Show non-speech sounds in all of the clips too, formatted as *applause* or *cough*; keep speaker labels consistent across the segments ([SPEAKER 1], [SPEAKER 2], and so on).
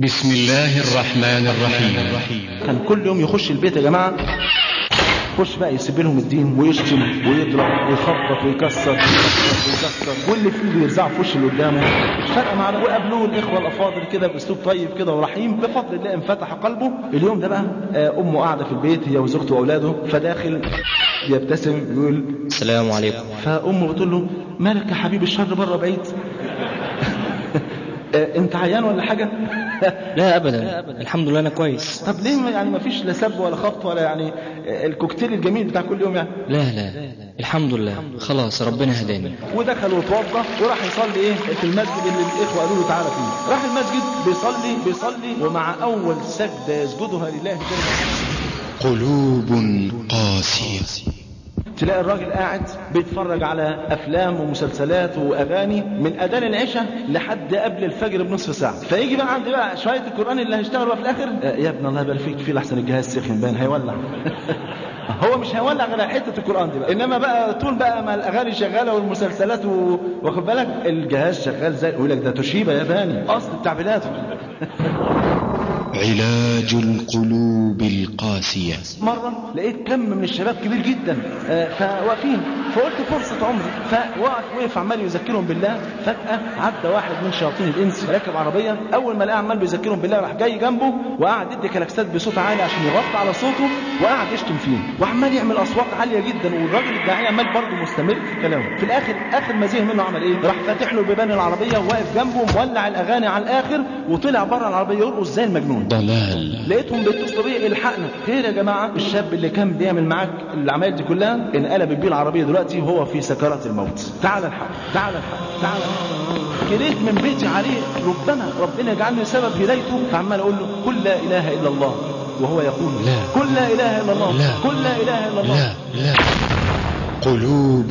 [SPEAKER 1] بسم الله الرحمن الرحيم.
[SPEAKER 2] كان كل يوم يخش البيت يا جماعة. يخش بقى يسيب لهم الدين ويشتم ويضرب ويخبط ويكسر ويكسر. واللي فيه بيرزعه في وش اللي قدامه. مش فارقه معاه وقابلوه الإخوة الأفاضل كده بأسلوب طيب كده ورحيم. بفضل الله انفتح قلبه. اليوم ده بقى آه، أمه قاعدة في البيت هي وزوجته وأولاده. فداخل يبتسم يقول
[SPEAKER 3] السلام عليكم.
[SPEAKER 2] فأمه بتقول له مالك يا حبيبي الشر بره بعيد انت عيان ولا حاجة؟ *laughs*
[SPEAKER 3] لا ابدا. الحمد لله أنا كويس.
[SPEAKER 2] طب ليه يعني ما فيش لا سب ولا خبط ولا يعني آه، الكوكتيل الجميل بتاع كل يوم يعني؟
[SPEAKER 3] لا لا. الحمد لله. خلاص ربنا هداني
[SPEAKER 2] ودخل وتوضى وراح يصلي إيه؟ في المسجد اللي الإخوة قالوا له تعالى فيه. راح المسجد بيصلي بيصلي ومع أول سجدة يسجدها لله جل
[SPEAKER 1] قلوب قاسية.
[SPEAKER 2] تلاقي الراجل قاعد بيتفرج على أفلام ومسلسلات وأغاني من أذان العشاء لحد قبل الفجر بنصف ساعة. فيجي بقى عند بقى شوية القرآن اللي هيشتغل بقى في الآخر آه، يا ابن الله يبارك فيك في احسن الجهاز سخن باين هيولع. *laughs* هو مش هيولع غير حتة القرآن دي بقى. إنما بقى طول بقى ما الأغاني شغالة والمسلسلات و... واخد بالك؟ الجهاز شغال زي يقول لك ده توشيبا ياباني أصل بتاع بلاده *laughs*
[SPEAKER 1] علاج القلوب القاسية.
[SPEAKER 2] مرة لقيت كم من الشباب كبير جدا آه، فواقفين. فقلت فرصة عمري. فوقف وقف عمال يذكرهم بالله. فجأة عدى واحد من شياطين الإنس راكب عربية. أول ما لقى عمال بيذكرهم بالله راح جاي جنبه وقعد يدي كلاكسات بصوت عالي عشان يغطي على صوته وقعد يشتم فيه. وعمال يعمل أصوات عالية جدا والراجل الداعية عمال برضه مستمر في كلامه. في الآخر آخر ما زهق منه عمل إيه؟ راح فاتح له بيبان العربية وواقف جنبه مولع الأغاني على الآخر وطلع بره العربية. يرقص زي المجنون؟
[SPEAKER 1] ضلال
[SPEAKER 2] لقيتهم بيتصلوا بيا الحقنا. خير يا جماعة الشاب اللي كان بيعمل معاك العمليات دي كلها انقلبت بيه العربية دلوقتي وهو في سكرات الموت. تعال الحق تعال الحق تعال. جريت من بيتي عليه. ربما ربنا يجعلني سبب هدايته فعمال أقول له قل لا إله إلا الله. وهو يقول
[SPEAKER 1] لا.
[SPEAKER 2] قل لا إله إلا الله.
[SPEAKER 1] لا.
[SPEAKER 2] قل لا إله إلا الله.
[SPEAKER 1] لا لا. قلوب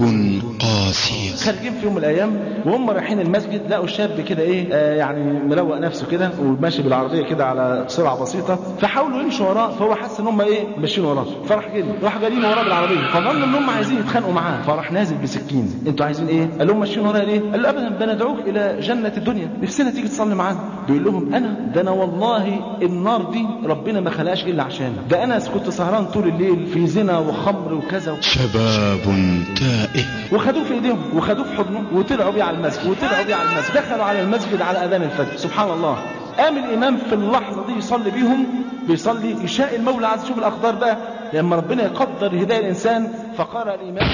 [SPEAKER 1] قاسية.
[SPEAKER 2] خارجين في يوم من الأيام وهم رايحين المسجد لقوا شاب كده إيه آه يعني مروق نفسه كده وماشي بالعربية كده على سرعة بسيطة فحاولوا يمشوا وراه فهو حس إن هم إيه ماشيين وراه. فراح جري راح جارين وراه بالعربية. فظن إن هم عايزين يتخانقوا معاه. فراح نازل بسكين. أنتوا عايزين إيه؟ قال لهم ماشيين ورايا ليه؟ قال له أبدا بندعوك إلى جنة الدنيا. نفسنا تيجي تصلي معانا بيقول لهم أنا ده أنا والله النار دي ربنا ما خلقهاش إلا عشان ده أنا كنت سهران طول الليل في زنا وخمر وكذا.
[SPEAKER 1] شباب تائه
[SPEAKER 2] وخدوه في ايديهم وخدوه في حضنه وطلعوا بيه على المسجد وطلعوا بيه على المسجد. دخلوا على المسجد على اذان الفجر. سبحان الله. قام الامام في اللحظة دي يصلي بيهم بيصلي يشاء المولى عز وجل. الاقدار بقى لما ربنا يقدر هداية الإنسان فقرأ الإمام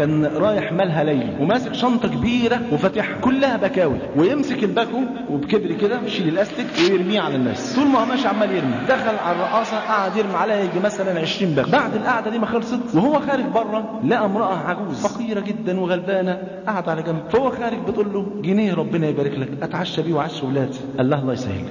[SPEAKER 2] كان رايح مالها ليلي وماسك شنطة كبيرة وفاتحها كلها بكاوي ويمسك الباكو وبكبر كده يشيل الاستيك ويرميه على الناس. طول ما هو ماشي عمال يرمي. دخل على الرقاصة قعد يرمي عليها يجي مثلا 20 باكو. بعد القعدة دي ما خلصت وهو خارج بره لقى امرأة عجوز فقيرة جدا وغلبانة قعد على جنب. فهو خارج بتقول له جنيه ربنا يبارك لك أتعشى بيه وعشى ولادي قال لها الله يسهل.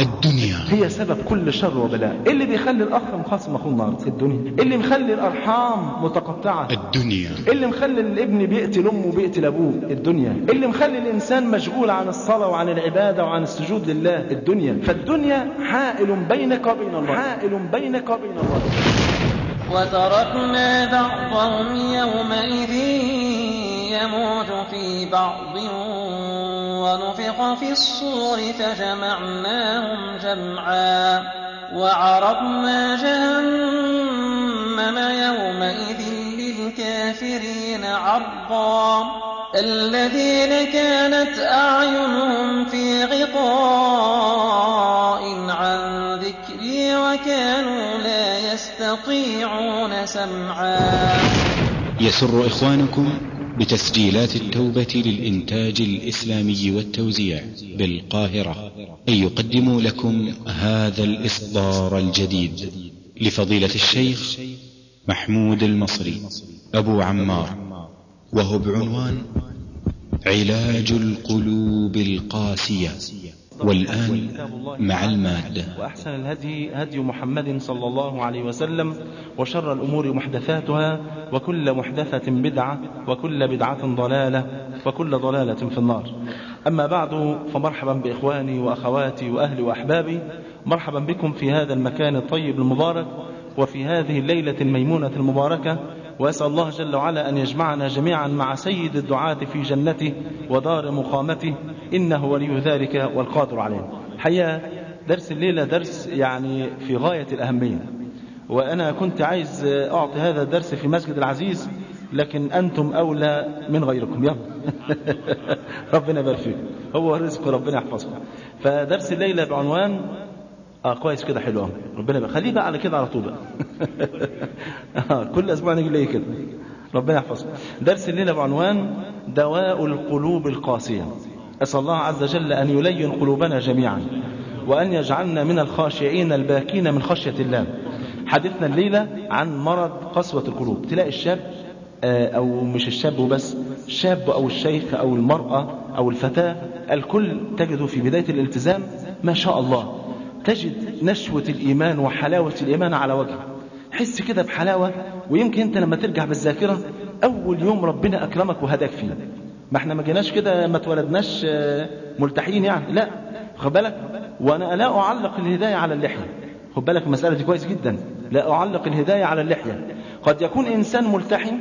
[SPEAKER 1] الدنيا.
[SPEAKER 2] هي سبب كل شر وبلاء. إيه اللي بيخلي الاخ مخاصم أخوه النار الدنيا. إيه اللي مخلي الأرحام متقطعة؟
[SPEAKER 1] الدنيا.
[SPEAKER 2] إيه اللي مخلي الابن بيقتل أمه وبيقتل أبوه؟ الدنيا. اللي مخلي الإنسان مشغول عن الصلاة وعن العبادة وعن السجود لله؟ الدنيا. فالدنيا حائل بينك وبين الله. حائل بينك وبين الله.
[SPEAKER 4] وتركنا بعضهم يومئذ يموت في بعض ونفخ في الصور فجمعناهم جمعا وعرضنا جهنم يومئذ للكافرين عرضا. الذين كانت أعينهم في غطاء عن ذكري وكانوا لا يستطيعون سمعا.
[SPEAKER 1] يسر إخوانكم بتسجيلات التوبة للإنتاج الإسلامي والتوزيع بالقاهرة. أن يقدموا لكم هذا الإصدار الجديد لفضيلة الشيخ محمود المصري. أبو عمار وهو بعنوان علاج القلوب القاسية والآن مع المادة.
[SPEAKER 2] وأحسن الهدي هدي محمد صلى الله عليه وسلم وشر الأمور محدثاتها وكل محدثة بدعة وكل بدعة ضلالة وكل ضلالة في النار. أما بعد فمرحبا بإخواني وأخواتي وأهلي وأحبابي. مرحبا بكم في هذا المكان الطيب المبارك وفي هذه الليلة الميمونة المباركة وأسأل الله جل وعلا أن يجمعنا جميعا مع سيد الدعاة في جنته ودار مقامته إنه ولي ذلك والقادر عليه. حقيقة درس الليلة درس يعني في غاية الأهمية. وأنا كنت عايز أعطي هذا الدرس في مسجد العزيز لكن أنتم أولى من غيركم. يلا. *laughs* ربنا يبارك هو رزق ربنا يحفظكم فدرس الليلة بعنوان آه كويس كده حلو قوي ربنا خليه بقى على كده على طول بقى. آه *laughs* كل أسبوع نيجي ليه كده. ربنا يحفظكم درس الليلة بعنوان دواء القلوب القاسية. أسأل الله عز وجل أن يلين قلوبنا جميعا وأن يجعلنا من الخاشعين الباكين من خشية الله. حديثنا الليلة عن مرض قسوة القلوب. تلاقي الشاب أو مش الشاب وبس الشاب أو الشيخ أو المرأة أو الفتاة الكل تجد في بداية الالتزام ما شاء الله. تجد نشوة الإيمان وحلاوة الإيمان على وجهه. حس كده بحلاوة ويمكن أنت لما ترجع بالذاكرة أول يوم ربنا أكرمك وهداك فيه. ما إحنا ما جيناش كده ما اتولدناش ملتحين يعني. لا خد بالك. وأنا لا أعلق الهداية على اللحية. خد بالك المسألة دي كويس جدا. لا أعلق الهداية على اللحية. قد يكون إنسان ملتحي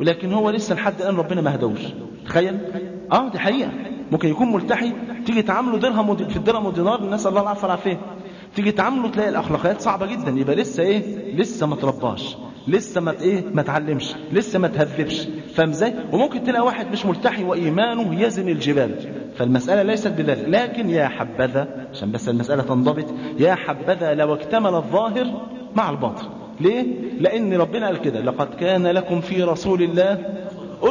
[SPEAKER 2] ولكن هو لسه لحد الآن ربنا ما هدوش تخيل. آه دي حقيقة. ممكن يكون ملتحي تيجي تعامله درهم في الدرهم والدينار الناس الله العافيه والعافية. تيجي تعامله تلاقي الأخلاقيات صعبة جدا. يبقى لسه إيه؟ لسه ما ترباش لسه ما إيه؟ ما اتعلمش. لسه ما تهذبش. فاهم إزاي؟ وممكن تلاقي واحد مش ملتحي وإيمانه يزن الجبال. فالمسألة ليست بذلك. لكن يا حبذا عشان بس المسألة تنضبط يا حبذا لو اكتمل الظاهر مع الباطن. ليه؟ لأن ربنا قال كده لقد كان لكم في رسول الله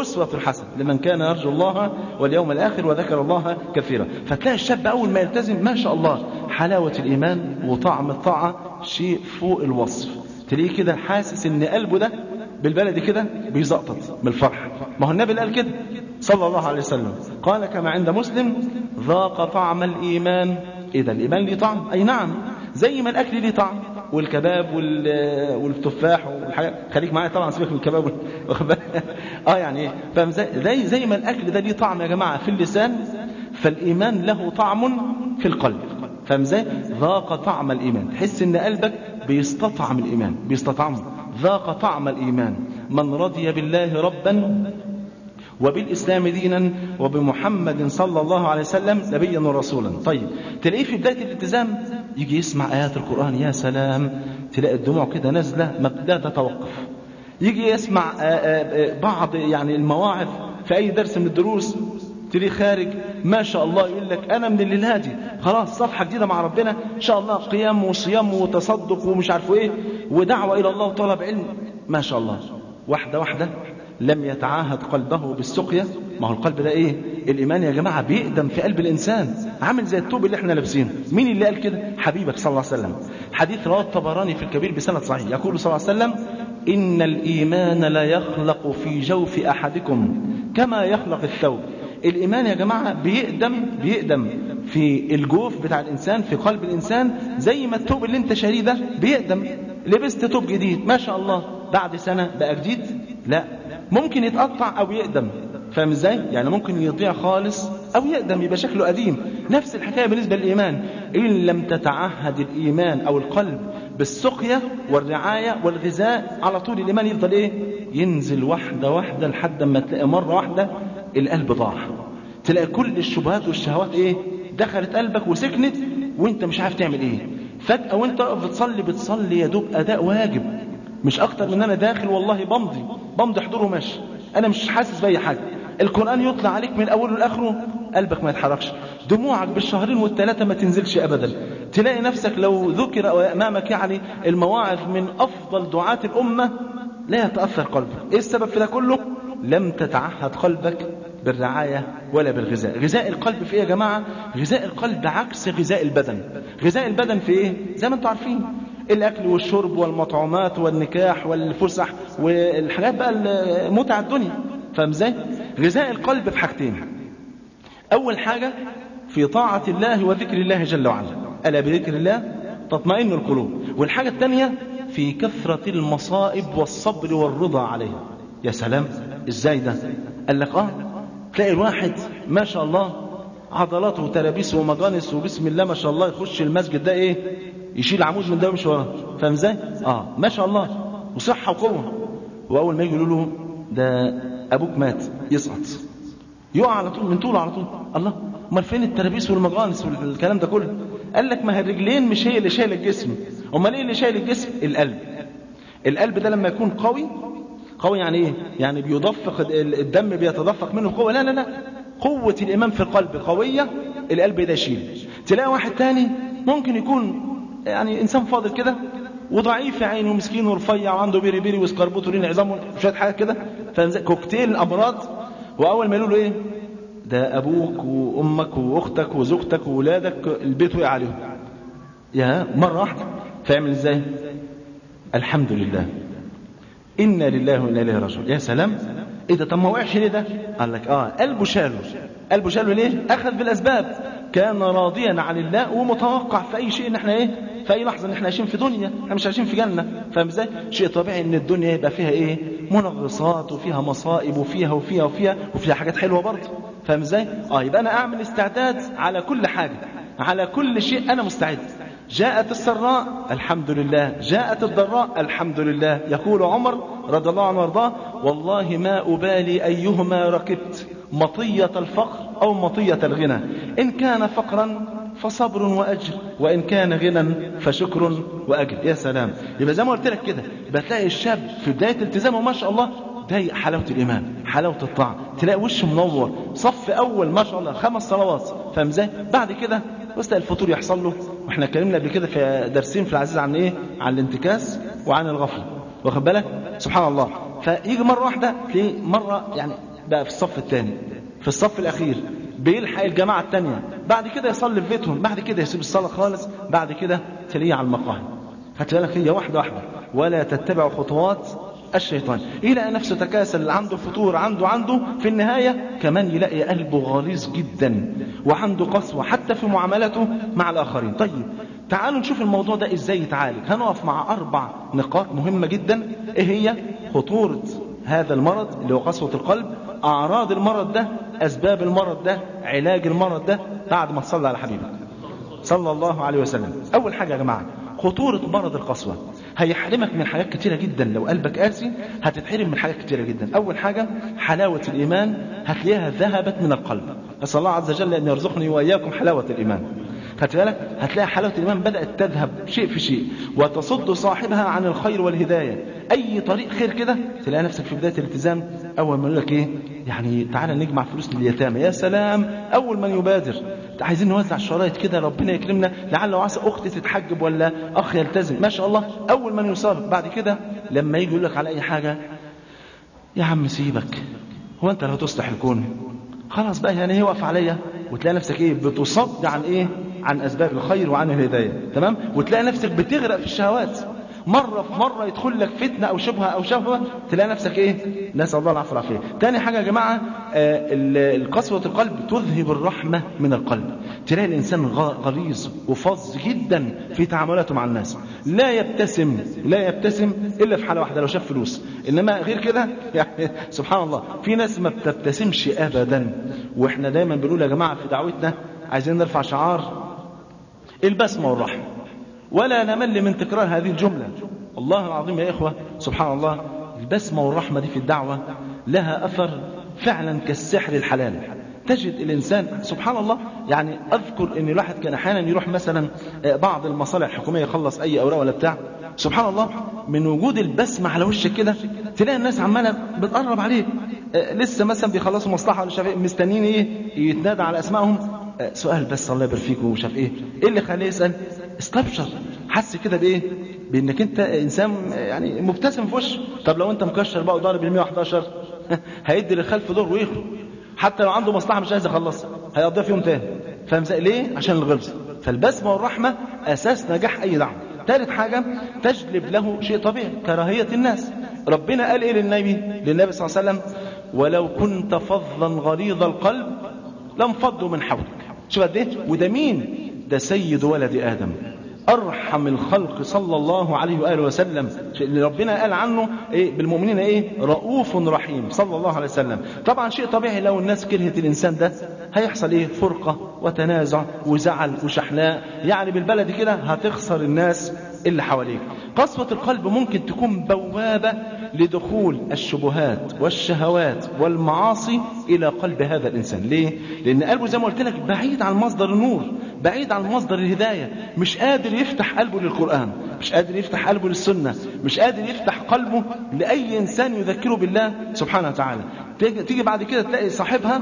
[SPEAKER 2] أسوة حسنة لمن كان يرجو الله واليوم الآخر وذكر الله كثيرا. فتلاقي الشاب أول ما يلتزم ما شاء الله حلاوة الإيمان وطعم الطاعة شيء فوق الوصف. تلاقيه كده حاسس إن قلبه ده بالبلد كده بيزقطط من الفرح ما هو النبي قال كده صلى الله عليه وسلم. قال كما عند مسلم ذاق طعم الإيمان. ده الإيمان ليه طعم؟ أي نعم. زي ما الأكل ليه طعم. والكباب والتفاح والحاجات خليك معايا طبعا سيبك من الكباب. *laughs* آه يعني إيه؟ فاهم؟ زي زي ما الأكل ده ليه طعم يا جماعة في اللسان فالإيمان له طعم في القلب. فاهم إزاي؟ ذاق طعم الإيمان. تحس إن قلبك بيستطعم الإيمان. بيستطعمه ذاق طعم الإيمان. من رضي بالله ربا وبالإسلام دينا وبمحمد صلى الله عليه وسلم نبيا ورسولا. طيب تلاقيه في بداية الالتزام يجي يسمع آيات القرآن يا سلام تلاقي الدموع كده نازلة لا تتوقف يجي يسمع بعض يعني المواعظ في أي درس من الدروس تلاقيه خارج ما شاء الله يقول لك أنا من الليلة دي خلاص صفحة جديدة مع ربنا إن شاء الله قيام وصيام وتصدق ومش عارف إيه ودعوة إلى الله وطلب علم ما شاء الله. واحدة واحدة لم يتعاهد قلبه بالسقيا. ما هو القلب ده إيه؟ الإيمان يا جماعة بيقدم في قلب الإنسان. عامل زي الثوب اللي إحنا لابسينه. مين اللي قال كده؟ حبيبك صلى الله عليه وسلم. حديث رواه الطبراني في الكبير بسند صحيح. يقول صلى الله عليه وسلم إن الإيمان لا يخلق في جوف أحدكم كما يخلق الثوب. الإيمان يا جماعة بيقدم بيقدم في الجوف بتاع الإنسان في قلب الإنسان زي ما الثوب اللي أنت شاريه ده بيقدم. لبست ثوب جديد ما شاء الله بعد سنة بقى جديد؟ لا. ممكن يتقطع أو يقدم. فاهم إزاي؟ يعني ممكن يضيع خالص أو يقدم يبقى شكله قديم. نفس الحكاية بالنسبة للإيمان. إن لم تتعهد الإيمان أو القلب بالسقيا والرعاية والغذاء على طول الإيمان يفضل إيه؟ ينزل واحدة واحدة لحد ما تلاقي مرة واحدة القلب ضاع. تلاقي كل الشبهات والشهوات إيه؟ دخلت قلبك وسكنت وأنت مش عارف تعمل إيه. فجأة وأنت بتصلي بتصلي يا دوب أداء واجب. مش أكتر من أنا داخل والله بمضي بمضي حضور وماشي أنا مش حاسس بأي حاجة. القرآن يطلع عليك من أوله لآخره قلبك ما يتحركش. دموعك بالشهرين والثلاثه ما تنزلش ابدا. تلاقي نفسك لو ذكر أمامك يعني المواعظ من أفضل دعاة الأمة لا يتأثر قلبك. إيه السبب في ده كله؟ لم تتعهد قلبك بالرعاية ولا بالغذاء. غذاء القلب في إيه يا جماعة؟ غذاء القلب عكس غذاء البدن. غذاء البدن في إيه؟ زي ما أنتم عارفين. الأكل والشرب والمطعومات والنكاح والفسح والحاجات بقى متع الدنيا. فاهم إزاي؟ غذاء القلب في حاجتين. أول حاجة في طاعة الله وذكر الله جل وعلا. ألا بذكر الله؟ تطمئن القلوب. والحاجة الثانية في كثرة المصائب والصبر والرضا عليها. يا سلام إزاي ده؟ قال لك آه تلاقي الواحد ما شاء الله عضلاته وترابيس ومجانس وبسم الله ما شاء الله يخش المسجد ده إيه؟ يشيل عمود من ده ويمشي وراه فاهم إزاي؟ آه. ما شاء الله. وصحة وقوة. وأول ما يجي يقولوا له ده أبوك مات. يسقط. يقع على طول من طوله على طول. الله. أمال فين الترابيس والمجانس والكلام ده كله؟ قال لك ما هي الرجلين مش هي اللي شايلة الجسم. أمال إيه اللي شايل الجسم؟ القلب. القلب ده لما يكون قوي قوي يعني إيه؟ يعني بيدفق الدم بيتدفق منه قوة. لا لا لا. قوة الإيمان في القلب قوية القلب ده يشيل. تلاقي واحد تاني ممكن يكون يعني إنسان فاضل كده وضعيف يا عيني ومسكين ورفيع وعنده بيري بيري وسكربوت ولين عظام وشوية حاجات كده. كوكتيل الامراض وأول ما يقولوا له إيه؟ ده أبوك وأمك وأختك وزوجتك واولادك البيت وقع عليهم. يا مرة واحدة. فيعمل إزاي؟ الحمد لله. إنا لله وإنا إليه راجعون. يا سلام. إيه ده؟ طب ما وقعش ليه ده؟ قال لك آه قلبه شاله. قلبه شاله ليه؟ أخذ بالأسباب. كان راضيا عن الله ومتوقع في أي شيء ان إحنا إيه؟ في أي لحظة ان إحنا عايشين في دنيا إحنا مش عايشين في جنة. فاهم إزاي؟ شيء طبيعي إن الدنيا يبقى فيها إيه؟ منغصات وفيها مصائب وفيها وفيها وفيها وفيها حاجات حلوة برضه. فاهم إزاي؟ آه يبقى أنا أعمل استعداد على كل حاجة على كل شيء أنا مستعد. جاءت السراء الحمد لله. جاءت الضراء الحمد لله. يقول عمر رضي الله عنه وأرضاه والله ما أبالي أيهما ركبت. مطية الفقر أو مطية الغنى. إن كان فقرا فصبر وأجر وإن كان غنى فشكر وأجر. يا سلام. يبقى زي ما قلت لك كده بتلاقي الشاب في بداية التزامه ما شاء الله ده حلاوة الإيمان حلاوة الطاعة. تلاقي وشه منور. صف أول ما شاء الله خمس صلوات فاهم إزاي؟ بعد كده بس الفطور يحصل له. وإحنا اتكلمنا قبل كده في درسين في العزيز عن إيه؟ عن الانتكاس وعن الغفلة. واخد بالك؟ سبحان الله. فيجي مرة واحدة تلاقيه مرة يعني بقى في الصف الثاني. في الصف الأخير. بيلحق الجماعة الثانية. بعد كده يصلي في بيتهم. بعد كده يسيب الصلاة خالص. بعد كده تلاقيه على المقاهي. هتلاقي لك هي واحدة واحدة. ولا تتبع خطوات الشيطان. يلاقي نفسه تكاسل. عنده فطور عنده عنده. في النهاية كمان يلاقي قلبه غليظ جدا. وعنده قسوة حتى في معاملته مع الآخرين. طيب تعالوا نشوف الموضوع ده إزاي يتعالج. هنقف مع أربع نقاط مهمة جدا. إيه هي؟ خطورة هذا المرض اللي هو قسوة القلب. أعراض المرض ده أسباب المرض ده علاج المرض ده بعد ما تصلي على حبيبك. صلى الله عليه وسلم. أول حاجة يا جماعة خطورة مرض القسوة. هيحرمك من حاجات كتيرة جدا. لو قلبك قاسي هتتحرم من حاجات كتيرة جدا. أول حاجة حلاوة الإيمان هتلاقيها ذهبت من القلب. أسأل الله عز وجل أن يرزقني وإياكم حلاوة الإيمان. خدت بالك؟ هتلاقي حلاوة الإيمان بدأت تذهب شيء في شيء. وتصد صاحبها عن الخير والهداية. أي طريق خير كده تلاقي نفسك في بداية الالتزام أول ما يقول لك إيه؟ يعني تعالى نجمع فلوس لليتامى. يا سلام أول من يبادر. عايزين نوزع الشرايط كده؟ ربنا يكرمنا. لعل وعسى أختي تتحجب ولا أخ يلتزم. ما شاء الله أول من يصاب. بعد كده لما يجي يقول لك على أي حاجة يا عم سيبك. هو أنت لو تصلح الكون. خلاص بقى يعني هي واقف عليا. وتلاقي نفسك إيه؟ بتصد عن إيه؟ عن أسباب الخير وعن الهداية. تمام؟ وتلاقي نفسك بتغرق في الشهوات. مرة في مرة يدخل لك فتنة أو شبهة أو شهوة تلاقي نفسك إيه؟ نسأل الله العفو والعافية. تاني حاجة يا جماعة آه قسوة القلب تذهب الرحمة من القلب. تلاقي الإنسان غليظ وفظ جدا في تعاملاته مع الناس. لا يبتسم لا يبتسم إلا في حالة واحدة لو شاف فلوس. إنما غير كده *laughs* يعني سبحان الله في ناس ما بتبتسمش أبدا. وإحنا دايما بنقول يا جماعة في دعوتنا عايزين نرفع شعار البسمة والرحمة. ولا نمل من تكرار هذه الجملة. الله العظيم يا إخوة سبحان الله البسمة والرحمة دي في الدعوة لها أثر فعلا كالسحر الحلال. تجد الإنسان سبحان الله يعني أذكر أن الواحد كان أحيانا يروح مثلا بعض المصالح الحكومية يخلص أي أوراق ولا بتاع. سبحان الله من وجود البسمة على وشك كده تلاقي الناس عمالة بتقرب عليه. لسه مثلا بيخلصوا مصلحة ولا شاف مستنيين إيه يتنادى على أسمائهم. سؤال بس الله يبارك فيك ومش عارف إيه. إيه اللي خليه يسأل؟ استبشر. حس كده بإيه؟ بإنك أنت إنسان يعني مبتسم في وشه طب لو أنت مكشر بقى وضارب ال 111 *laughs* هيدي للخلف دور ويخرج. حتى لو عنده مصلحة مش عايز يخلصها هيقضيها في يوم تاني. فاهم ليه؟ عشان الغلظ. فالبسمة والرحمة أساس نجاح أي دعوة. ثالث حاجة تجلب له شيء طبيعي كراهية الناس. ربنا قال إيه للنبي؟ للنبي صلى الله عليه وسلم ولو كنت فظا غليظ القلب لانفضوا من حولك. شوف قد إيه؟ وده مين؟ ده سيد ولد آدم. أرحم الخلق صلى الله عليه وآله وسلم. اللي ربنا قال عنه إيه؟ بالمؤمنين إيه؟ رؤوف رحيم صلى الله عليه وسلم. طبعا شيء طبيعي لو الناس كرهت الإنسان ده هيحصل إيه؟ فرقة وتنازع وزعل وشحناء. يعني بالبلد كده هتخسر الناس اللي حواليك. قسوة القلب ممكن تكون بوابة لدخول الشبهات والشهوات والمعاصي إلى قلب هذا الإنسان. ليه؟ لأن قلبه زي ما قلت لك بعيد عن مصدر النور. بعيد عن مصدر الهداية. مش قادر يفتح قلبه للقرآن. مش قادر يفتح قلبه للسنة. مش قادر يفتح قلبه لأي إنسان يذكره بالله سبحانه وتعالى. تيجي بعد كده تلاقي صاحبها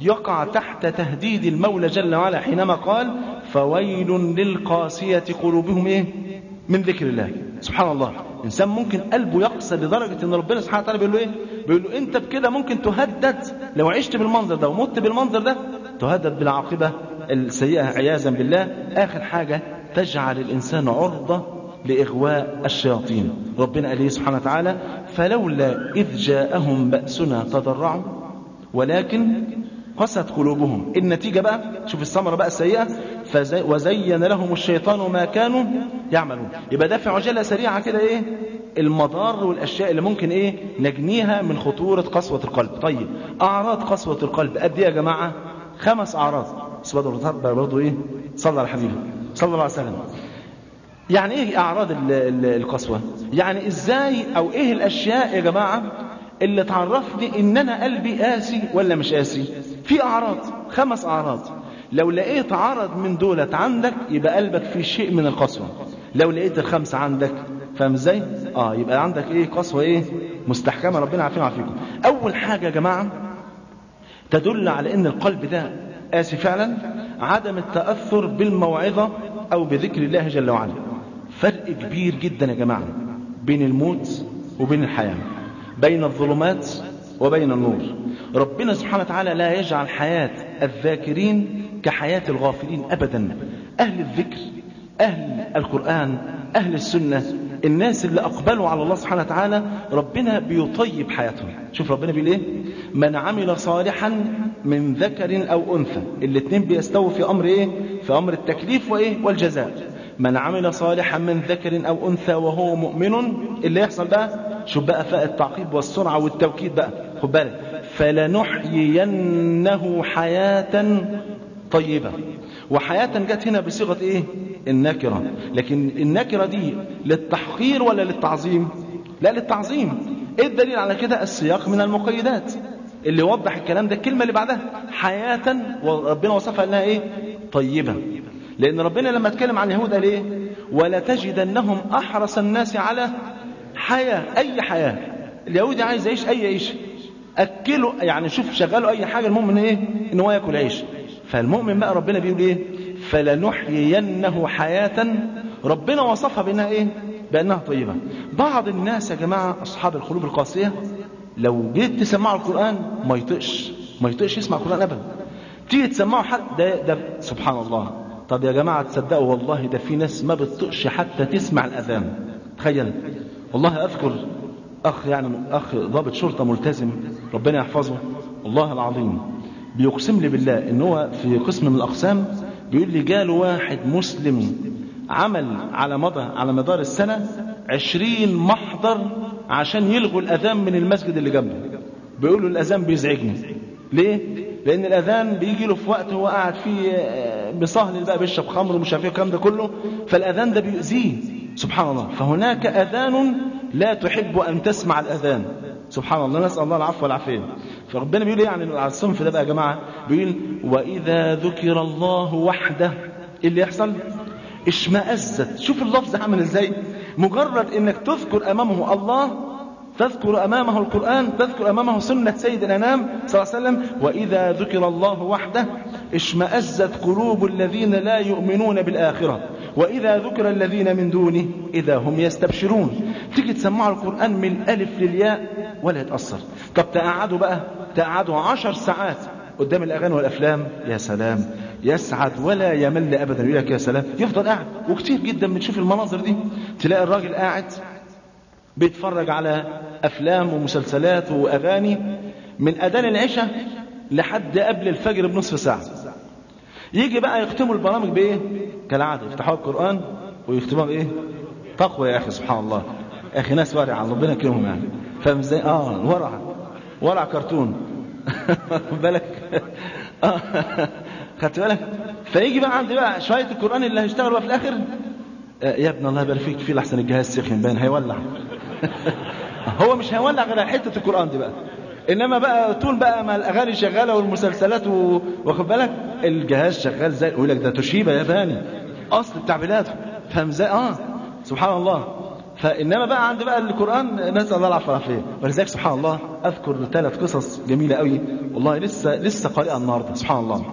[SPEAKER 2] يقع تحت تهديد المولى جل وعلا حينما قال فويل للقاسية قلوبهم إيه? من ذكر الله. سبحان الله. إنسان ممكن قلبه يقسى لدرجة إن ربنا سبحانه وتعالى بيقول له إيه؟ بيقول له أنت بكده ممكن تهدد. لو عشت بالمنظر ده ومت بالمنظر ده تهدد بالعاقبة السيئة عياذا بالله آخر حاجة تجعل الإنسان عرضة لإغواء الشياطين. ربنا قال سبحانه وتعالى فلولا إذ جاءهم بأسنا تضرعوا ولكن قست قلوبهم. النتيجة بقى؟ شوف الثمرة بقى السيئة وزين لهم الشيطان ما كانوا يعملون. يبقى ده في عجالة سريعة كده إيه؟ المضار والأشياء اللي ممكن إيه؟ نجنيها من خطورة قسوة القلب. طيب أعراض قسوة القلب قد إيه يا جماعة؟ خمس أعراض. بس برضه إيه؟ صلى على حبيبه صلى الله عليه وسلم. يعني إيه أعراض ال- ال- القسوة؟ يعني إزاي أو إيه الأشياء يا جماعة اللي تعرفني ان أنا قلبي قاسي ولا مش قاسي؟ في أعراض خمس أعراض. لو لقيت عرض من دولت عندك يبقى قلبك فيه شيء من القسوة. لو لقيت الخمسة عندك فاهم إزاي؟ آه يبقى عندك إيه؟ قسوة إيه؟ مستحكمة. ربنا عارفين وعافيكم أول حاجة يا جماعة تدل على إن القلب ده قاسي فعلا عدم التأثر بالموعظة أو بذكر الله جل وعلا. فرق كبير جدا يا جماعة بين الموت وبين الحياة بين الظلمات وبين النور. ربنا سبحانه وتعالى لا يجعل حياة الذاكرين كحياة الغافلين أبدا. أهل الذكر أهل القرآن أهل السنة الناس اللي أقبلوا على الله سبحانه وتعالى ربنا بيطيب حياتهم. شوف ربنا بيقول إيه؟ من عمل صالحا من ذكر أو أنثى. الاثنين بيستووا في أمر إيه؟ في أمر التكليف وإيه؟ والجزاء. من عمل صالحا من ذكر أو أنثى وهو مؤمن اللي يحصل بقى؟ شوف بقى فاء التعقيب والسرعة والتوكيد بقى. خد بالك. فلنحيينه حياة طيبة. وحياة جت هنا بصيغة إيه؟ النكرة. لكن النكرة دي للتحقير ولا للتعظيم؟ لا للتعظيم. إيه الدليل على كده؟ السياق من المقيدات. اللي يوضح الكلام ده الكلمة اللي بعدها حياة وربنا وصفها إنها إيه؟ طيبة. لأن ربنا لما اتكلم عن اليهود قال إيه؟ ولا تجدنهم أحرص الناس على حياة. أي حياة؟ اليهودي عايز يعيش أي عيش. اكله يعني شوف شغله أي حاجة المهم ان إيه؟ إن هو ياكل عيش. فالمؤمن بقى ربنا بيقول إيه؟ فلنحيينه حياة. ربنا وصفها بأنها إيه؟ بأنها طيبة. بعض الناس يا جماعة أصحاب القلوب القاسية لو جيت تسمعوا القرآن ما يطقش ما يطقش يسمع القرآن ابدا. تيجي تسمعوا حد ده, ده سبحان الله. طب يا جماعة تصدقوا والله ده في ناس ما بتطقش حتى تسمع الأذان. تخيل. والله أذكر أخ يعني أخ ضابط شرطة ملتزم ربنا يحفظه. والله العظيم بيقسم لي بالله إن هو في قسم من الأقسام بيقول لي جاله واحد مسلم عمل على مدى على مدار السنة عشرين محضر عشان يلغوا الأذان من المسجد اللي جنبه بيقول له الأذان بيزعجني. ليه؟ لأن الأذان بيجي له في وقت هو قاعد فيه بصهل بقى بيشرب خمر ومش عارف إيه الكلام ده كله. فالأذان ده بيؤذيه. سبحان الله. فهناك أذان لا تحب أن تسمع الأذان. سبحان الله نسأل الله العفو والعافية. فربنا بيقول إيه يعني على الصنف ده بقى يا جماعة؟ بيقول وإذا ذكر الله وحده إيه اللي يحصل؟ اشمأزت. شوف اللفظ عامل إزاي. مجرد إنك تذكر أمامه الله تذكر أمامه القرآن تذكر أمامه سنة سيد الانام صلى الله عليه وسلم وإذا ذكر الله وحده اشمأزت قلوب الذين لا يؤمنون بالآخرة. وإذا ذكر الذين من دونه إذا هم يستبشرون. تيجي تسمعوا القرآن من الالف للياء ولا يتأثر. طب تقعدوا بقى تقعدوا عشر ساعات قدام الأغاني والأفلام يا سلام يسعد ولا يمل ابدا. يقول لك يا سلام يفضل قاعد. وكتير جدا بنشوف المناظر دي تلاقي الراجل قاعد بيتفرج على أفلام ومسلسلات وأغاني من أذان العشاء لحد قبل الفجر بنصف ساعة. يجي بقى يختموا البرامج بإيه؟ كالعادة يفتحوا القران ويختموها بإيه؟ تقوى يا أخي سبحان الله. أخي ناس ورعه ربنا يكرمهم يعني. فاهم إزاي آه ورع ورع كرتون. *laughs* بالك. خدت بالك؟ فيجي بقى عندي بقى شوية القرآن اللي هيشتغلوا في الآخر. آه، يا ابن الله يبارك فيك. في لحسن الجهاز سخن باين هيولع. *laughs* هو مش هيولع غير حتة القرآن دي بقى. إنما بقى طول بقى ما الأغاني شغالة والمسلسلات و- واخد بالك؟ الجهاز شغال زي يقول لك ده توشيبا ياباني أصل بتاع بلاده فاهم إزاي آه. سبحان الله. فإنما بقى عند بقى القرآن نسأل الله العفو والعافية. ولذلك سبحان الله أذكر ثلاث قصص جميلة قوي. والله لسه لسه قارئها النهارده. سبحان الله.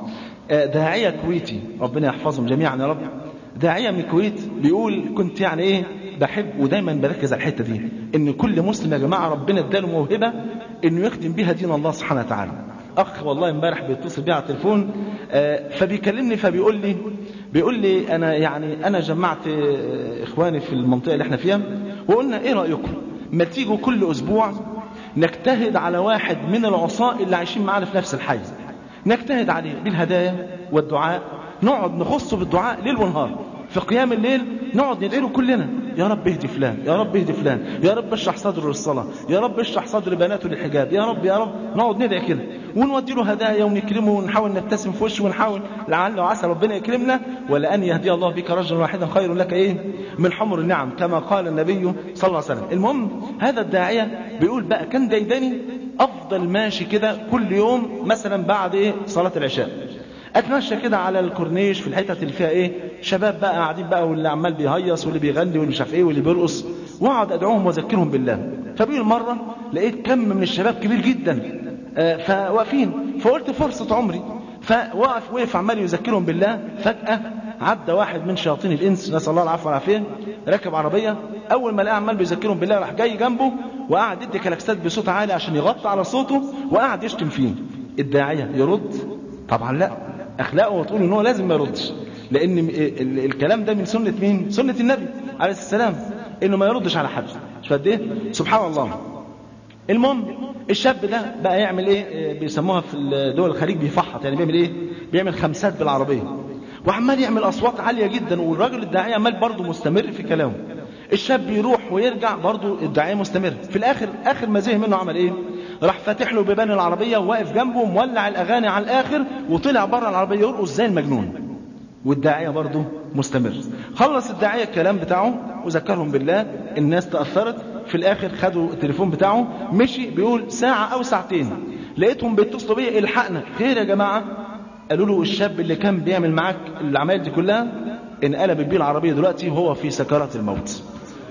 [SPEAKER 2] آه، داعية كويتي. ربنا يحفظهم جميعا يا رب. داعية من الكويت بيقول كنت يعني إيه؟ بحب ودايما بركز على الحتة دي. إن كل مسلم يا جماعة ربنا اداله موهبة إنه يخدم بيها دين الله سبحانه وتعالى. أخ والله امبارح بيتصل بيا على التليفون آه، فبيكلمني فبيقول لي بيقول لي أنا يعني أنا جمعت آه، إخواني في المنطقة اللي إحنا فيها وقلنا إيه رأيكم؟ ما تيجوا كل أسبوع نجتهد على واحد من العصاة اللي عايشين معانا في نفس الحي. نجتهد عليه بالهدايا والدعاء. نقعد نخصه بالدعاء ليل ونهار. في قيام الليل نقعد ندعي له كلنا. يا رب اهدي فلان يا رب اهدي فلان يا رب اشرح صدره للصلاة يا رب اشرح صدر بناته للحجاب يا رب يا رب. نقعد ندعي كده. ونودي له هدايا ونكرمه ونحاول نبتسم في وشه ونحاول لعل وعسى ربنا يكرمنا. ولأن يهدي الله بك رجلا واحدا خير لك إيه؟ من حمر النعم كما قال النبي صلى الله عليه وسلم. المهم هذا الداعية بيقول بقى كان ديدني أفضل ماشي كده كل يوم مثلا بعد إيه؟ صلاة العشاء. اتمشى كده على الكورنيش في الحتت اللي فيها إيه شباب بقى قاعدين بقى واللي عمال بيهيص واللي بيغني واللي مش عارف إيه واللي بيرقص واقعد ادعوهم واذكرهم بالله. فبيقول مرة لقيت كم من الشباب كبير جدا آه، فواقفين. فقلت فرصة عمري. فوقف وقف عمال يذكرهم بالله. فجأة عدى واحد من شياطين الإنس نسأل الله العفو والعافية راكب عربية. أول ما لقى عمال بيذكرهم بالله راح جاي جنبه وقعد يدي كلاكسات بصوت عالي عشان يغطي على صوته وقعد يشتم فيه. الداعية يرد؟ طبعا لا. أخلاقه وتقول إن هو لازم ما يردش. لأن ال- الكلام ده من سنة مين؟ سنة النبي عليه السلام إنه ما يردش على حد. مش قد إيه؟ سبحان الله. المهم الشاب ده بقى يعمل إيه؟ آه، بيسموها في دول الخليج بيفحط. يعني بيعمل إيه؟ بيعمل خمسات بالعربية. وعمال يعمل أصوات عالية جدا. والراجل الداعية عمال برضه مستمر في كلامه. الشاب يروح ويرجع برضه الداعية مستمر في الآخر آخر ما زهق منه عمل إيه؟ راح فاتح له بيبان العربية وواقف جنبه مولع الأغاني على الآخر وطلع بره العربية يرقص زي المجنون. والداعية برضه مستمر. خلص الداعية الكلام بتاعه وذكرهم بالله الناس تأثرت. في الآخر خدوا التليفون بتاعه مشي بيقول ساعة أو ساعتين. لقيتهم بيتصلوا بيا إلحقنا. خير يا جماعة. قالوا له الشاب اللي كان بيعمل معاك العمايل دي كلها انقلب بيه العربية دلوقتي وهو في سكرات الموت.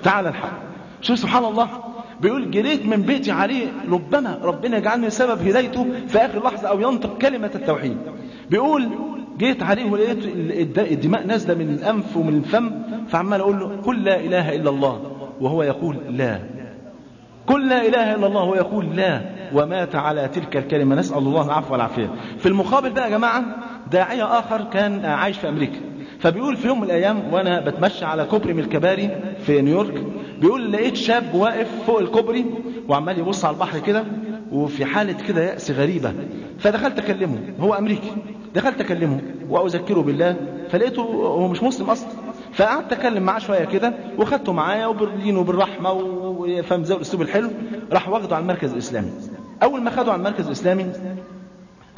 [SPEAKER 2] تعال الحق. شوف سبحان الله بيقول جريت من بيتي عليه ربما ربنا يجعلني سبب هدايته في آخر لحظة أو ينطق كلمة التوحيد. بيقول جيت عليه ولقيت الد- الدماء نازلة من الأنف ومن الفم فعمال أقول له قل لا إله إلا الله وهو يقول لا. قل لا إله إلا الله وهو يقول لا ومات على تلك الكلمة. نسأل الله العفو والعافية. في المقابل بقى يا جماعة داعية آخر كان عايش في أمريكا. فبيقول في يوم من الأيام وأنا بتمشى على كوبري من الكباري في نيويورك بيقول لقيت شاب واقف فوق الكوبري وعمال يبص على البحر كده وفي حالة كده يأس غريبة. فدخلت أكلمه هو أمريكي. دخلت أكلمه وأذكره بالله فلقيته هو مش مسلم أصلا. فقعدت أتكلم معاه شوية كده وخدته معايا وباللين وبالرحمة وفهم زي الأسلوب الحلو راح واخده على المركز الإسلامي. أول ما خده على المركز الإسلامي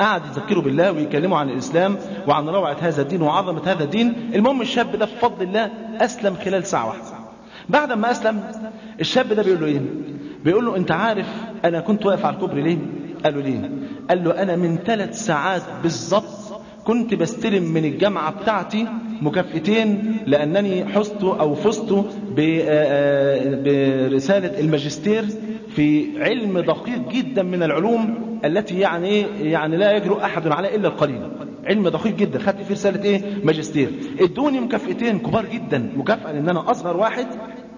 [SPEAKER 2] قعد يذكره بالله ويكلمه عن الإسلام وعن روعة هذا الدين وعظمة هذا الدين. المهم الشاب ده بفضل الله أسلم خلال ساعة واحدة. بعد ما أسلم الشاب ده بيقول له إيه؟ بيقول له أنت عارف أنا كنت واقف على الكوبري ليه؟ قال له ليه؟ قال له أنا من ثلاث ساعات بالظبط كنت بستلم من الجامعة بتاعتي مكافئتين لأنني حزت أو فزت ب- آه، برسالة الماجستير في علم دقيق جدا من العلوم التي يعني إيه؟ يعني لا يجرؤ أحد عليه إلا القليل. علم دقيق جدا. خدت فيه رسالة إيه؟ ماجستير. ادوني مكافئتين كبار جدا. مكافأة لأن أنا أصغر واحد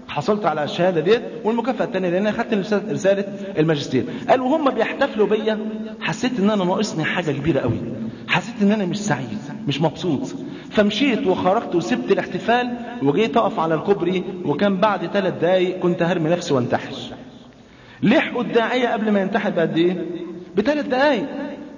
[SPEAKER 2] حصلت على الشهادة ديت لأن أنا خدت رساله رسالة الماجستير. قال وهم بيحتفلوا بيا حسيت إن أنا ناقصني حاجة كبيرة قوي. حسيت إن أنا مش سعيد مش مبسوط. فمشيت وخرجت وسبت الاحتفال وجيت أقف على الكوبري وكان بعد ثلاث دقايق كنت هرمي نفسي وانتحر. لحقوا الداعيه قبل ما ينتحر بقد إيه؟ بثلاث دقايق.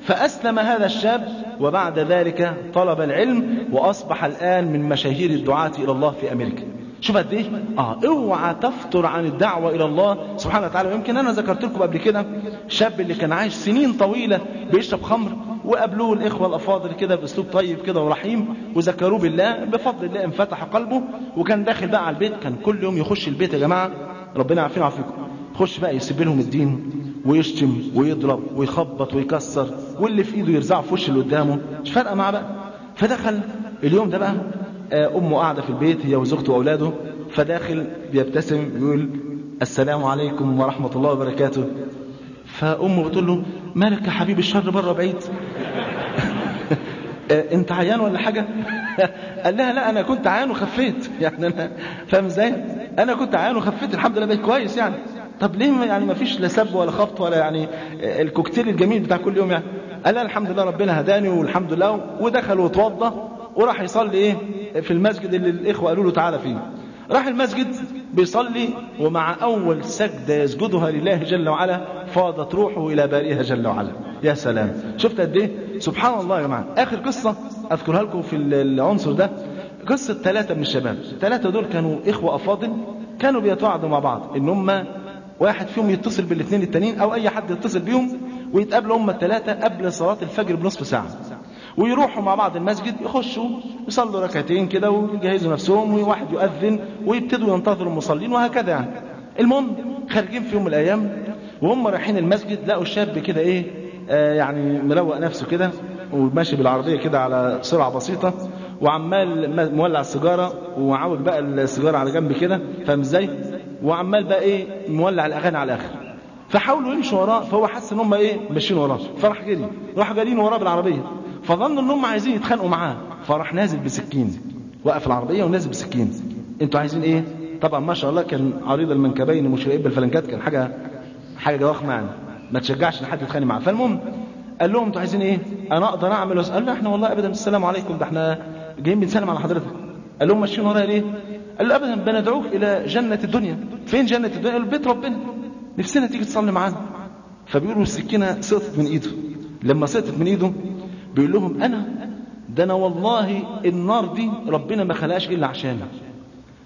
[SPEAKER 2] فأسلم هذا الشاب وبعد ذلك طلب العلم وأصبح الآن من مشاهير الدعاة إلى الله في أمريكا. شوف قد إيه؟ آه اوعى تفتر عن الدعوة إلى الله سبحانه وتعالى. ويمكن أنا ذكرت لكم قبل كده شاب اللي كان عايش سنين طويلة بيشرب خمر وقابلوه الإخوة الأفاضل كده بأسلوب طيب كده ورحيم وذكروه بالله بفضل الله انفتح قلبه وكان داخل بقى على البيت كان كل يوم يخش البيت يا جماعة. ربنا يعافينا ويعافيكم. يخش بقى يسيب لهم الدين ويشتم ويضرب ويخبط ويكسر واللي في إيده يرزعه في وش اللي قدامه. مش فارقة معاه بقى. فدخل اليوم ده بقى أمه قاعدة في البيت هي وزوجته وأولاده فداخل بيبتسم يقول السلام عليكم ورحمة الله وبركاته. فأمه بتقول له مالك يا حبيبي الشر بره بعيد؟ *laughs* أنت عيان ولا حاجة؟ *laughs* قال لها لا أنا كنت عيان وخفيت. *laughs* يعني أنا فاهم إزاي؟ أنا كنت عيان وخفيت الحمد لله بقيت كويس يعني. طب ليه يعني ما فيش لا سب ولا خبط ولا يعني الكوكتيل الجميل بتاع كل يوم يعني؟ قال لا الحمد لله ربنا هداني والحمد لله. ودخل واتوضى وراح يصلي إيه؟ في المسجد اللي الإخوة قالوا له تعالى فيه. راح المسجد بيصلي ومع أول سجدة يسجدها لله جل وعلا فاضت روحه إلى بارئها جل وعلا. يا سلام. شفت قد إيه؟ سبحان الله يا جماعة. آخر قصة أذكرها لكم في العنصر ده. قصة ثلاثة من الشباب. الثلاثه دول كانوا إخوة أفاضل كانوا بيتواعدوا مع بعض. إن هم واحد فيهم يتصل بالاثنين التانيين أو أي حد يتصل بيهم ويتقابلوا هم الثلاثه قبل صلاة الفجر بنصف ساعة. ويروحوا مع بعض المسجد يخشوا يصلوا ركعتين كده ويجهزوا نفسهم وواحد يؤذن ويبتدوا ينتظروا المصلين وهكذا يعني. المهم خارجين في يوم من الأيام وهم رايحين المسجد لقوا شاب كده إيه آه يعني مروق نفسه كده وماشي بالعربية كده على سرعة بسيطة وعمال مولع السيجارة وعاوج بقى السيجارة على جنب كده فاهم إزاي؟ وعمال بقى إيه مولع الأغاني على الآخر. فحاولوا يمشوا وراه فهو حس إن هم إيه ماشيين وراه. فراح جري راح جارين وراه بالعربية. فظنوا ان هم عايزين يتخانقوا معاه. فراح نازل بسكين. وقف العربية ونازل بسكين. أنتوا عايزين إيه؟ طبعا ما شاء الله كان عريض المنكبين مشرقين بالفلنكات كان حاجة حاجة ضخمة يعني. ما تشجعش إن حد يتخانق معاه. فالمهم قال لهم أنتوا عايزين إيه؟ أنا أقدر أعمل قال له إحنا والله ابدا السلام عليكم. ده إحنا جايين بنسلم على حضرتك. قال لهم ماشيين ورايا ليه؟ قال له ابدا بندعوك إلى جنة الدنيا. فين جنة الدنيا؟ قال بيت ربنا. نفسنا تيجي تصلي معانا. فبيقولوا السكينة سقطت من إيده. لما سقطت من إيده بيقول لهم أنا؟ ده أنا والله النار دي ربنا ما خلقهاش إلا عشاني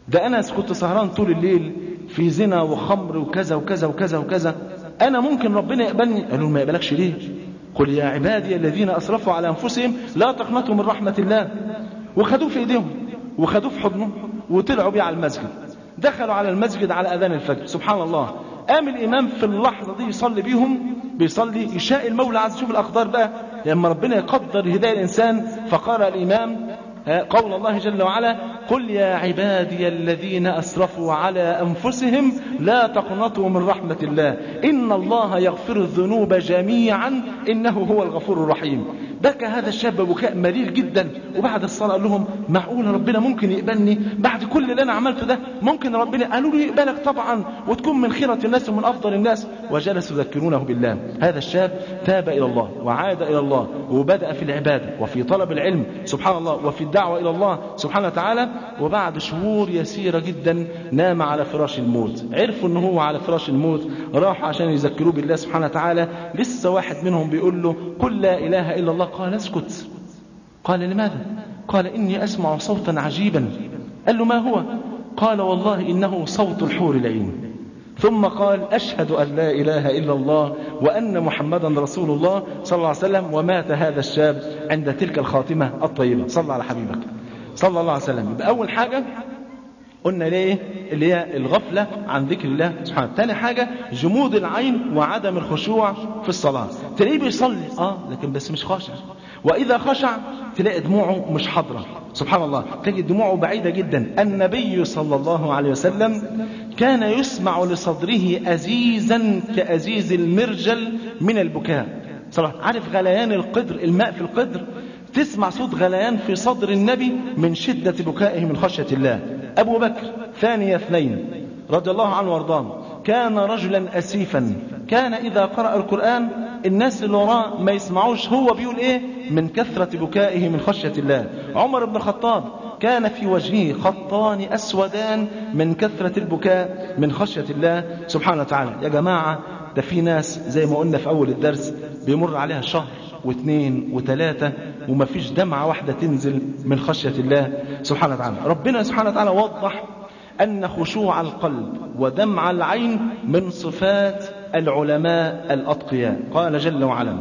[SPEAKER 2] ده أنا كنت سهران طول الليل في زنا وخمر وكذا وكذا وكذا وكذا. أنا ممكن ربنا يقبلني؟ قالوا ما يقبلكش ليه؟ قل يا عبادي الذين أسرفوا على أنفسهم لا تقنطوا من رحمة الله. وخدوه في إيديهم وخدوه في حضنه وطلعوا بيه على المسجد. دخلوا على المسجد على أذان الفجر. سبحان الله. قام الإمام في اللحظة دي يصلي بيهم بيصلي يشاء المولى عز وجل الاقدار بقى. لما ربنا يقدر هداية الإنسان. فقرأ الإمام قول الله جل وعلا قل يا عبادي الذين أسرفوا على أنفسهم لا تقنطوا من رحمة الله. إن الله يغفر الذنوب جميعا إنه هو الغفور الرحيم. بكى هذا الشاب بكاء مرير جدا وبعد الصلاة قال لهم معقول ربنا ممكن يقبلني؟ بعد كل اللي أنا عملته ده ممكن ربنا قالوا له يقبلك طبعا وتكون من خيرة الناس ومن أفضل الناس. وجلسوا يذكرونه بالله. هذا الشاب تاب إلى الله وعاد إلى الله وبدأ في العبادة وفي طلب العلم سبحان الله وفي الدعوة إلى الله سبحانه وتعالى. وبعد شهور يسيرة جدا نام على فراش الموت. عرفوا ان هو على فراش الموت. راحوا عشان يذكروه بالله سبحانه وتعالى. لسه واحد منهم بيقول له قل لا إله إلا الله. قال اسكت. قال لماذا؟ قال إني أسمع صوتا عجيبا. قال له ما هو؟ قال والله إنه صوت الحور العين. ثم قال أشهد أن لا إله إلا الله وأن محمدا رسول الله صلى الله عليه وسلم ومات هذا الشاب عند تلك الخاتمة الطيبة. صلى على حبيبك. صلى الله عليه وسلم. يبقى أول حاجة قلنا ليه؟ اللي هي الغفلة عن ذكر الله سبحانه ثاني حاجة جمود العين وعدم الخشوع في الصلاة. تلاقيه بيصلي. آه لكن بس مش خاشع. وإذا خشع تلاقي دموعه مش حاضرة. سبحان الله. تجد دموعه بعيدة جدا. النبي صلى الله عليه وسلم كان يسمع لصدره أزيزا كأزيز المرجل من البكاء. صراحة عارف غليان القدر الماء في القدر؟ تسمع صوت غليان في صدر النبي من شدة بكائه من خشية الله. أبو بكر ثاني اثنين رضي الله عنه وأرضاه. كان رجلا أسيفا. كان إذا قرأ القرآن الناس اللي وراه ما يسمعوش هو بيقول إيه؟ من كثرة بكائه من خشية الله. عمر بن الخطاب كان في وجهه خطان أسودان من كثرة البكاء من خشية الله. سبحانه وتعالى يا جماعة ده في ناس زي ما قلنا في أول الدرس بيمر عليها شهر واثنين وثلاثة وما فيش دمعة واحدة تنزل من خشية الله سبحانه وتعالى. ربنا سبحانه وتعالى وضح أن خشوع القلب ودمع العين من صفات العلماء الأتقياء. قال جل وعلا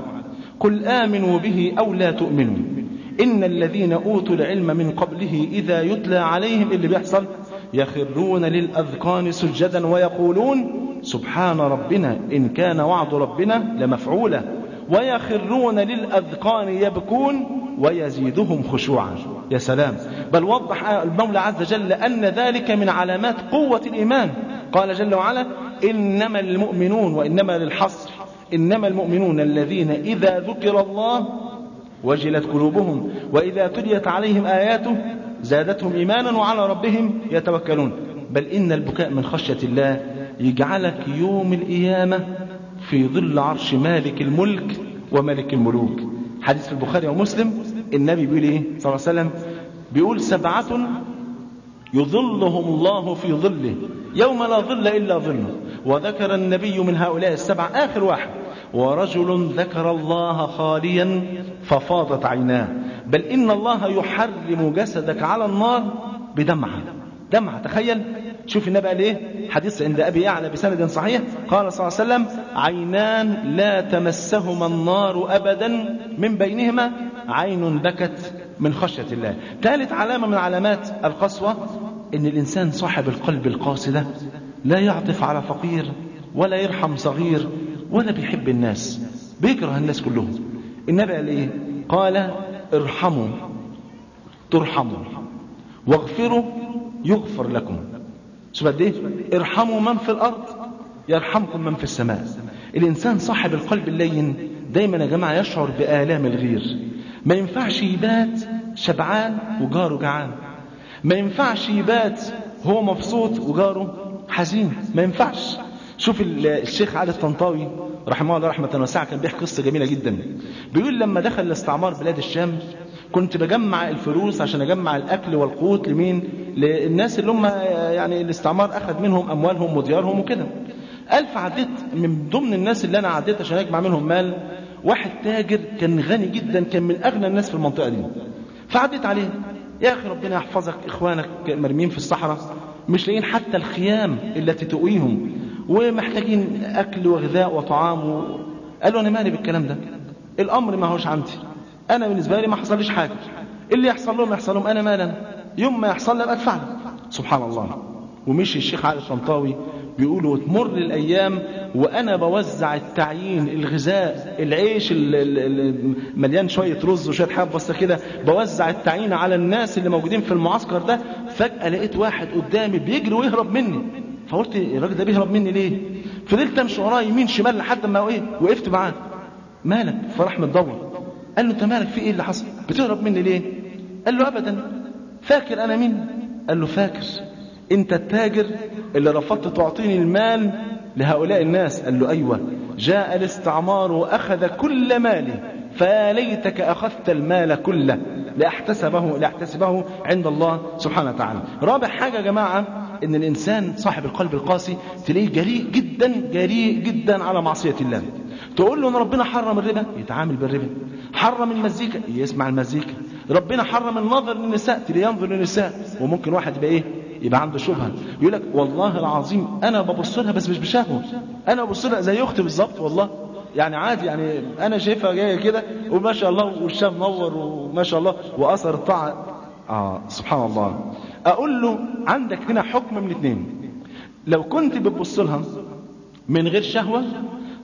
[SPEAKER 2] قل آمنوا به أو لا تؤمنوا. إن الذين أوتوا العلم من قبله إذا يتلى عليهم اللي بيحصل يخرون للأذقان سجدا ويقولون سبحان ربنا إن كان وعد ربنا لمفعولا ويخرون للأذقان يبكون ويزيدهم خشوعا. يا سلام. بل وضح المولى عز وجل أن ذلك من علامات قوة الإيمان. قال جل وعلا إنما المؤمنون وإنما للحصر. إنما المؤمنون الذين إذا ذكر الله وجلت قلوبهم وإذا تليت عليهم آياته زادتهم إيمانا وعلى ربهم يتوكلون. بل إن البكاء من خشية الله يجعلك يوم القيامة في ظل عرش مالك الملك وملك الملوك. حديث في البخاري ومسلم النبي بيقول إيه؟ صلى الله عليه وسلم بيقول سبعة يظلهم الله في ظله يوم لا ظل إلا ظله. وذكر النبي من هؤلاء السبعة آخر واحد ورجل ذكر الله خاليا ففاضت عيناه. بل إن الله يحرم جسدك على النار بدمعة. دمعة تخيل. شوف النبي قال إيه؟ حديث عند أبي يعلى بسند صحيح. قال صلى الله عليه وسلم عينان لا تمسهما النار ابدا من بينهما. عين بكت من خشية الله. ثالث علامة من علامات القسوة إن الإنسان صاحب القلب القاسي ده لا يعطف على فقير ولا يرحم صغير ولا بيحب الناس بيكره الناس كلهم. النبي قال إيه؟ قال ارحموا ترحموا واغفروا يغفر لكم. قد إيه؟ ارحموا من في الأرض يرحمكم من في السماء. الإنسان صاحب القلب اللين دايما يا جماعة يشعر بآلام الغير. ما ينفعش يبات شبعان وجاره جعان. ما ينفعش يبات هو مبسوط وجاره حزين. ما ينفعش. شوف الشيخ علي الطنطاوي رحمه الله رحمة واسعة كان بيحكي قصة جميلة جدا. بيقول لما دخل الاستعمار بلاد الشام كنت بجمع الفلوس عشان أجمع الأكل والقوت لمين؟ للناس اللي هم يعني الاستعمار أخذ منهم أموالهم وديارهم وكده. قال فعديت من ضمن الناس اللي أنا عديت عشان أجمع منهم مال. واحد تاجر كان غني جدا كان من أغنى الناس في المنطقة دي. فعديت عليه. يا أخي ربنا يحفظك إخوانك مرميين في الصحراء. مش لاقيين حتى الخيام التي تؤويهم ومحتاجين أكل وغذاء وطعام و... قالوا أنا مالي بالكلام ده؟ الأمر ما هوش عندي. أنا بالنسبة لي ما حصليش حاجة. اللي يحصل لهم يحصل لهم. أنا مالا. يوم ما يحصل لي أدفع له. سبحان الله. ومشي الشيخ علي الطنطاوي بيقولوا تمر الأيام وأنا بوزع التعيين الغذاء العيش مليان شوية رز وشوية حاجات بس كده. بوزع التعيين على الناس اللي موجودين في المعسكر ده. فجأة لقيت واحد قدامي بيجري ويهرب مني. فقلت الراجل ده بيهرب مني ليه؟ فضلت أمشي وراه يمين شمال لحد ما إيه وقفت معاه. مالك؟ فراح متدور. قال له أنت مالك؟ في إيه اللي حصل؟ بتهرب مني ليه؟ قال له ابدا. فاكر أنا مين؟ قال له فاكر. أنت التاجر اللي رفضت تعطيني المال لهؤلاء الناس. قال له أيوه. جاء الاستعمار وأخذ كل مالي. فليتك أخذت المال كله لاحتسبه لأحتسبه عند الله سبحانه وتعالى. رابع حاجة يا جماعة إن الإنسان صاحب القلب القاسي تلاقيه جريء جدا جريء جدا على معصية الله. تقول له إن ربنا حرم الربا يتعامل بالربا. حرم المزيكا يسمع المزيكا. ربنا حرم النظر للنساء تلاقيه ينظر للنساء. وممكن واحد يبقى إيه؟ يبقى عنده شبهة. يقول لك والله العظيم أنا ببص لها بس مش بشهوة. أنا ببص لها زي أختي بالظبط والله. يعني عادي يعني أنا شايفها جاية كده وما شاء الله وشها منور وما شاء الله وأثر الطاعه آه سبحان الله. أقول له عندك هنا حكم من الاثنين لو كنت بتبص لها من غير شهوة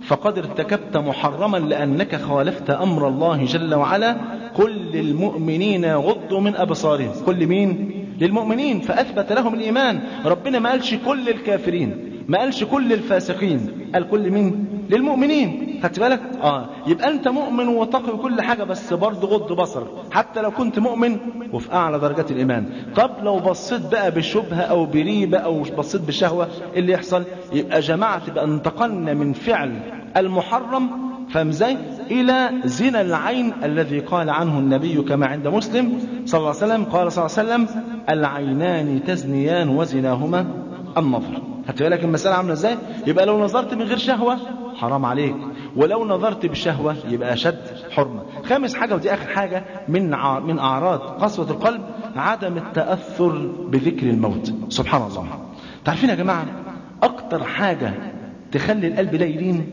[SPEAKER 2] فقد ارتكبت محرما لأنك خالفت أمر الله جل وعلا. قل للمؤمنين يغضوا من أبصارهم. كل مين للمؤمنين. فأثبت لهم الإيمان. ربنا ما قالش كل الكافرين. ما قالش كل الفاسقين. قال كل مين؟ للمؤمنين. خدت بالك؟ آه. يبقى أنت مؤمن وتقي وكل حاجة بس برضه غض بصرك حتى لو كنت مؤمن وفي أعلى درجات الإيمان. طب لو بصيت بقى بشبهة أو بريبة أو بصيت بشهوة إيه اللي يحصل؟ يبقى جماعة تبقى انتقلنا من فعل المحرم فاهم إزاي إلى زنا العين الذي قال عنه النبي كما عند مسلم صلى الله عليه وسلم. قال صلى الله عليه وسلم العينان تزنيان وزناهما النظر. خدت بالك المسألة عاملة إزاي؟ يبقى لو نظرت من غير شهوة حرام عليك. ولو نظرت بشهوة يبقى شد حرمة. خامس حاجة ودي آخر حاجة من من أعراض قسوة القلب عدم التأثر بذكر الموت. سبحان الله. تعرفين يا جماعة أكتر حاجة تخلي القلب لا يلين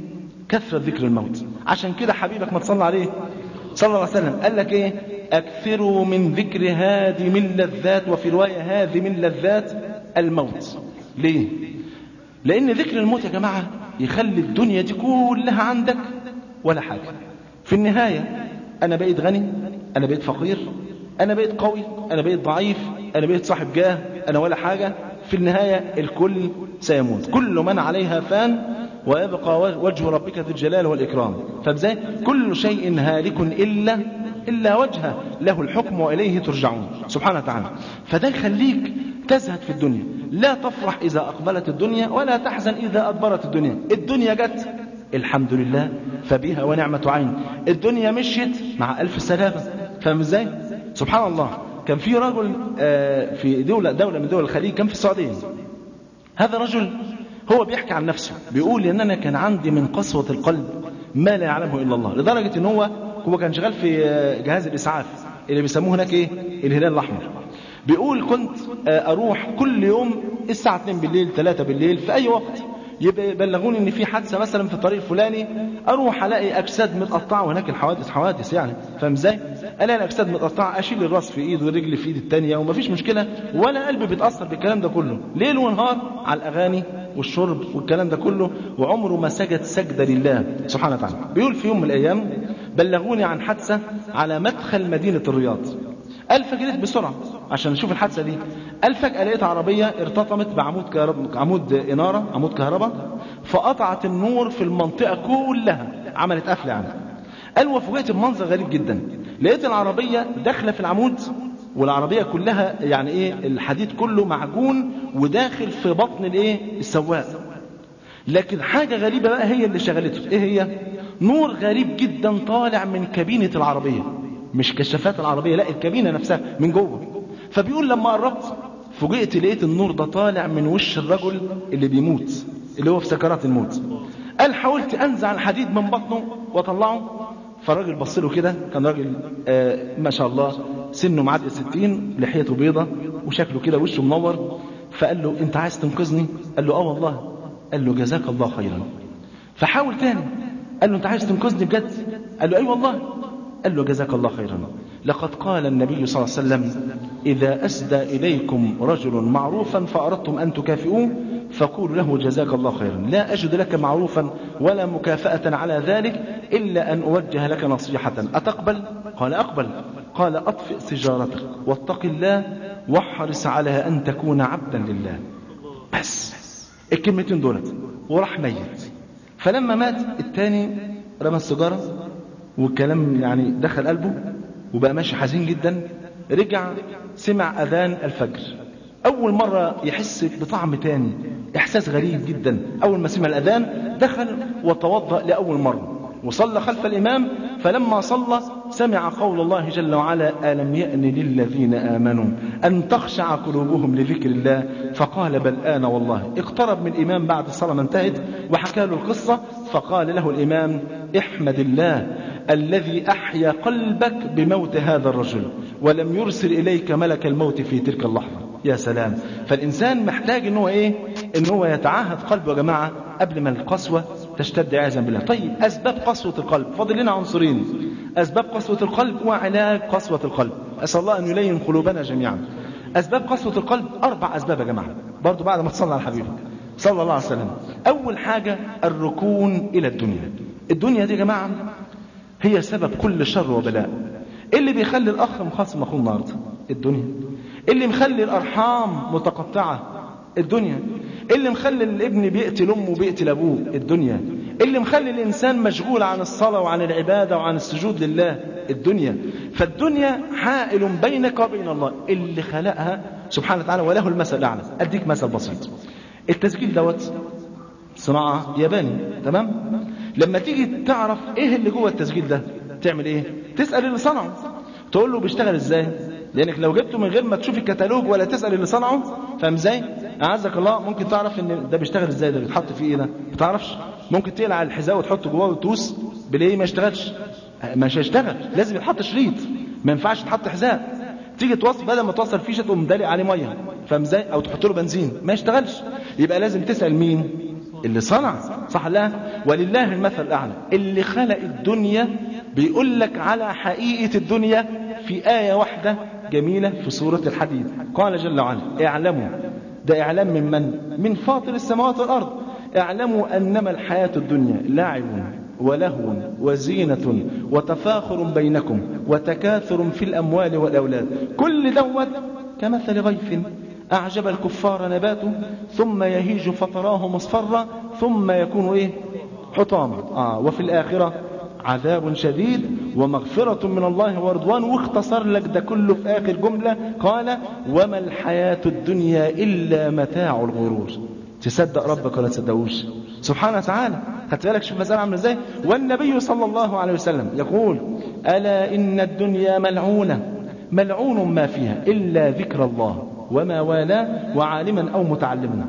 [SPEAKER 2] كثرة ذكر الموت. عشان كده حبيبك ما تصلى عليه. صلى الله عليه وسلم. قال لك إيه؟ أكثروا من ذكر هادم اللذات وفي رواية هادم اللذات الموت. ليه؟ لأن ذكر الموت يا جماعة يخلي الدنيا دي كلها عندك ولا حاجة. في النهاية أنا بقيت غني أنا بقيت فقير أنا بقيت قوي أنا بقيت ضعيف أنا بقيت صاحب جاه أنا ولا حاجة. في النهاية الكل سيموت. كل من عليها فان ويبقى وجه ربك ذو الجلال والإكرام. فبزاي كل شيء هالك إلا إلا وجهه له الحكم وإليه ترجعون. سبحانه وتعالى. فده يخليك تزهد في الدنيا. لا تفرح إذا أقبلت الدنيا ولا تحزن إذا أدبرت الدنيا. الدنيا جت. الحمد لله. فبها ونعمة عين. الدنيا مشيت مع ألف سلامة. فاهم إزاي؟ سبحان الله. كان في رجل في دولة دولة من دول الخليج كان في السعودية. هذا رجل هو بيحكي عن نفسه. بيقول ان أنا كان عندي من قسوة القلب ما لا يعلمه إلا الله. لدرجة إن هو هو كان شغال في جهاز الإسعاف اللي بيسموه هناك إيه؟ الهلال الأحمر. بيقول كنت أروح كل يوم الساعة 2 بالليل 3 بالليل في أي وقت. يبلغوني إن في حادثة مثلا في الطريق الفلاني أروح ألاقي أجساد متقطعة وهناك الحوادث حوادث يعني. فاهم إزاي؟ ألاقي الاجساد متقطعة أشيل الرأس في ايد والرجل في إيد الثانية ومفيش مشكلة. ولا قلبي بيتأثر بالكلام ده كله. ليل ونهار على الأغاني والشرب والكلام ده كله وعمره ما سجد سجدة لله. سبحانه وتعالى. بيقول في يوم من الأيام بلغوني عن حادثة على مدخل مدينة الرياض. قال فجريت بسرعة عشان نشوف الحادثة دي. قال فجأة لقيت عربية ارتطمت بعمود كهرب... عمود إنارة عمود كهرباء فقطعت النور في المنطقة كلها. عملت قفل يعني. قال وفوجئت بمنظر غريب جدا. لقيت العربية داخلة في العمود والعربية كلها يعني إيه الحديد كله معجون وداخل في بطن الإيه السواق. لكن حاجة غريبة بقى هي اللي شغلته. إيه هي؟ نور غريب جدا طالع من كابينة العربية. مش كشافات العربية لا الكابينة نفسها من جوه. فبيقول لما قربت فوجئت لقيت النور ده طالع من وش الرجل اللي بيموت اللي هو في سكرات الموت. قال حاولت أنزع الحديد من بطنه وأطلعه. فالراجل بص له كده كان راجل آه ما شاء الله سنه معدي الستين لحيته بيضة وشكله كده وشه منور. فقال له أنت عايز تنقذني؟ قال له آه والله. قال له جزاك الله خيرا. فحاول تاني. قال له أنت عايز تنقذني بجد؟ قال له أي والله. قال له جزاك الله خيرا. لقد قال النبي صلى الله عليه وسلم إذا أسدى إليكم رجل معروفا فأردتم أن تكافئوه فقولوا له جزاك الله خيرا. لا أجد لك معروفا ولا مكافأة على ذلك إلا أن أوجه لك نصيحة. أتقبل؟ قال أقبل. قال أطفئ سجارتك واتق الله واحرص على أن تكون عبدا لله. بس. الكلمتين دولت. وراح ميت. فلما مات الثاني رمى السيجارة والكلام يعني دخل قلبه وبقى ماشي حزين جدا. رجع سمع أذان الفجر. أول مرة يحس بطعم تاني إحساس غريب جدا. أول ما سمع الأذان دخل وتوضأ لأول مرة. وصلى خلف الإمام فلما صلى سمع قول الله جل وعلا ألم يأن للذين آمنوا أن تخشع قلوبهم لذكر الله؟ فقال بل آن والله. اقترب من الإمام بعد الصلاة ما انتهت وحكى له القصة فقال له الإمام احمد الله الذي أحيا قلبك بموت هذا الرجل ولم يرسل إليك ملك الموت في تلك اللحظة. يا سلام. فالإنسان محتاج إن هو إيه؟ إن هو قلبه يا جماعة قبل ما القسوة تشتد عياذا بالله. طيب أسباب قسوة القلب. فاضل لنا عنصرين. أسباب قسوة القلب وعلاج قسوة القلب. أسأل الله أن يلين قلوبنا جميعا. أسباب قسوة القلب أربع أسباب يا جماعة. برضو بعد ما تصلى على حبيبك. صلى الله عليه وسلم. أول حاجة الركون إلى الدنيا. الدنيا دي يا جماعة هي سبب كل شر وبلاء. اللي بيخلي الأخ مخاصم أخوه النهاردة؟ الدنيا. اللي مخلي الأرحام متقطعة؟ الدنيا. اللي مخلي الابن بيقتل أمه وبيقتل أبوه؟ الدنيا. اللي مخلي الإنسان مشغول عن الصلاة وعن العبادة وعن السجود لله؟ الدنيا. فالدنيا حائل بينك وبين الله. اللي خلقها سبحانه وتعالى وله المثل الأعلى. أديك مثل بسيط. التسجيل دوت صناعة ياباني. تمام؟ لما تيجي تعرف إيه اللي جوه التسجيل ده تعمل إيه؟ تسأل اللي صنعه. تقول له بيشتغل إزاي؟ لأنك لو جبته من غير ما تشوف الكتالوج ولا تسأل اللي صنعه فاهم إزاي؟ اعزك الله ممكن تعرف إن ده بيشتغل إزاي؟ ده بيتحط فيه إيه ده؟ ما تعرفش؟ ممكن تقلع الحذاء وتحطه جواه وتدوس بالايه ما يشتغلش. مش هيشتغل. لازم يتحط شريط. ما ينفعش تحط حذاء. تيجي توصل بدل ما توصل فيشه تقوم دالق عليه مية. فاهم إزاي؟ أو تحط له بنزين. ما يشتغلش. يبقى لازم تسأل مين؟ اللي صنع. صح لا؟ ولله المثل الأعلى. اللي خلق الدنيا بيقول لك على حقيقة الدنيا في آية واحدة جميلة في سورة الحديد. قال جل وعلا اعلموا. ده إعلام من من؟ من فاطر السماوات والأرض. اعلموا أنما الحياة الدنيا لعب ولهو وزينة وتفاخر بينكم وتكاثر في الأموال والأولاد. كل دوت كمثل غيث أعجب الكفار نباته ثم يهيج فتراه مصفرا ثم يكون إيه؟ حطاما. آه وفي الآخرة عذاب شديد. ومغفرة من الله ورضوان واختصر لك ده كله في آخر جملة. قال وما الحياة الدنيا إلا متاع الغرور. تصدق ربك ولا تصدقوش؟ سبحانه وتعالى. خدت بالك شوف المسألة عاملة إزاي؟ والنبي صلى الله عليه وسلم يقول ألا إن الدنيا ملعونة؟ ملعون ما فيها إلا ذكر الله وما والاه وعالما أو متعلما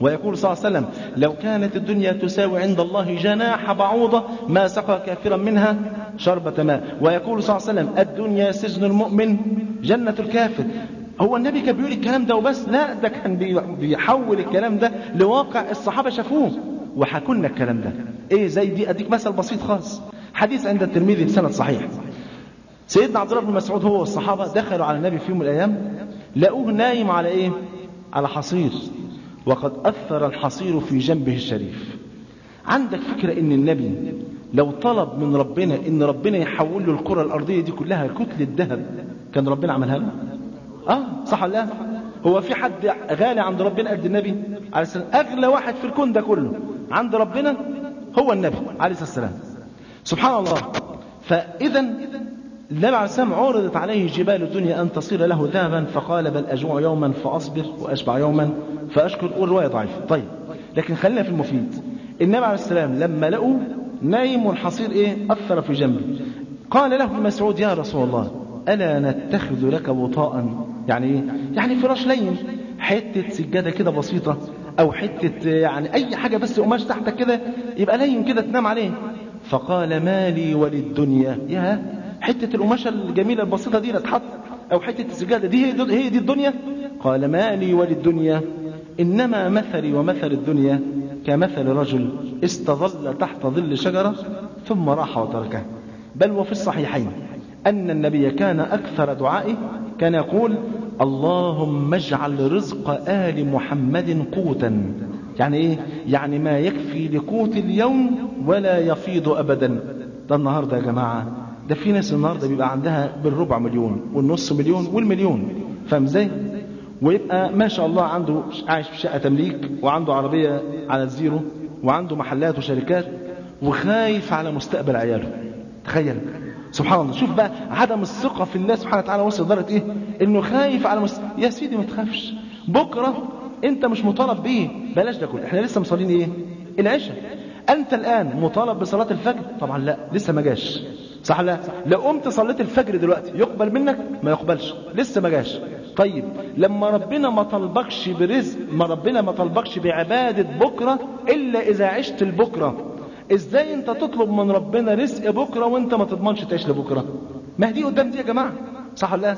[SPEAKER 2] ويقول صلى الله عليه وسلم لو كانت الدنيا تساوي عند الله جناح بعوضة ما سقى كافرا منها شربة ماء. ويقول صلى الله عليه وسلم الدنيا سجن المؤمن جنة الكافر. هو النبي كان بيقول الكلام ده وبس؟ لا ده كان بيحول الكلام ده لواقع الصحابة شافوه وحكوا لنا الكلام ده. إيه زي دي؟ أديك مثل بسيط خالص. حديث عند الترمذي بسند صحيح. سيدنا عبد الله بن مسعود هو والصحابة دخلوا على النبي في يوم من الأيام لقوه نايم على إيه؟ على حصير. وقد أثر الحصير في جنبه الشريف. عندك فكرة إن النبي لو طلب من ربنا إن ربنا يحول له الكرة الأرضية دي كلها كتلة ذهب كان ربنا عملها له؟ آه صح ولا لا؟ هو في حد غالي عند ربنا قد النبي؟ عليه السلام. أغلى واحد في الكون ده كله عند ربنا هو النبي عليه الصلاة والسلام. سبحان الله. فاذا النبي عليه السلام عرضت عليه جبال الدنيا أن تصير له ذهبا فقال بل أجوع يوما فأصبر وأشبع يوما فأشكر. والروايه ضعيفه طيب لكن خلينا في المفيد. النبي عليه السلام لما لقوا نايم والحصير إيه؟ أثر في جنبه. قال له ابن مسعود يا رسول الله ألا نتخذ لك وطاء يعني إيه؟ يعني فراش لين. حتة سجادة كده بسيطة أو حتة يعني أي حاجة بس قماش تحتك كده يبقى لين كده تنام عليه. فقال مالي وللدنيا. يا حتة القماشة الجميلة البسيطة دي تحط أو حتة السجادة دي هي, دي الدنيا؟ قال مالي وللدنيا إنما مثلي ومثل الدنيا كمثل رجل استظل تحت ظل شجرة ثم راح وتركه. بل وفي الصحيحين أن النبي كان أكثر دعائه كان يقول اللهم اجعل رزق آل محمد قوتا. يعني إيه؟ يعني ما يكفي لقوت اليوم ولا يفيض أبدا. ده النهاردة يا جماعة ده في ناس النهاردة بيبقى عندها بالربع مليون والنص مليون والمليون فاهم إزاي؟ ويبقى ما شاء الله عنده عايش في شقة تمليك وعنده عربية على الزيرو وعنده محلات وشركات وخايف على مستقبل عياله. تخيل. سبحان الله. شوف بقى عدم الثقة في الله سبحانه وتعالى وصل لدرجة إيه؟ إنه خايف على مست... يا سيدي ما تخافش. بكرة أنت مش مطالب بيه. بلاش ده كله. إحنا لسه مصلين إيه؟ العشاء. أنت الآن مطالب بصلاة الفجر؟ طبعا لا. لسه ما جاش. صح لا؟ لو قمت صليت الفجر دلوقتي يقبل منك؟ ما يقبلش. لسه ما جاش. طيب لما ربنا ما طلبكش برزق ما ربنا ما طلبكش بعبادة بكرة إلا إذا عشت البكرة. إزاي أنت تطلب من ربنا رزق بكرة وأنت ما تضمنش تعيش لبكرة؟ ما دي قدام دي يا جماعة. صح ولا لا؟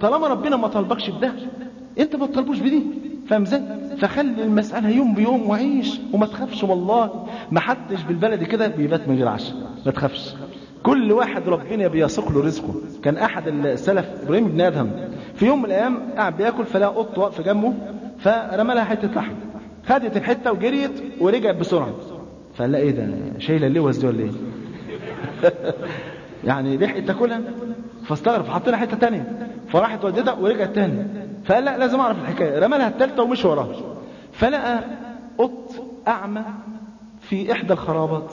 [SPEAKER 2] طالما ربنا ما طلبكش بده أنت ما تطلبوش بدي. فاهم إزاي؟ فخلي المسألة يوم بيوم وعيش وما تخافش والله. ما حدش بالبلد كده بيبات من غير عشاء. ما تخافش. كل واحد ربنا بيسوق له رزقه. كان أحد السلف إبراهيم بن ادهم في يوم من الأيام قاعد بياكل فلقى قط واقفة جنبه فرمى لها حتة لحم. خدت الحتة وجريت ورجعت بسرعة. فقال لها إيه ده شايلة اللوز دي ولا إيه؟ *laughs* يعني لحقت تاكلها؟ فاستغرب فحط لها حتة ثانية فراحت ودتها ورجعت تاني. فقال لا لازم أعرف الحكاية. رمى لها الثالثه ومشي وراها. فلقى قط أعمى في إحدى الخرابات.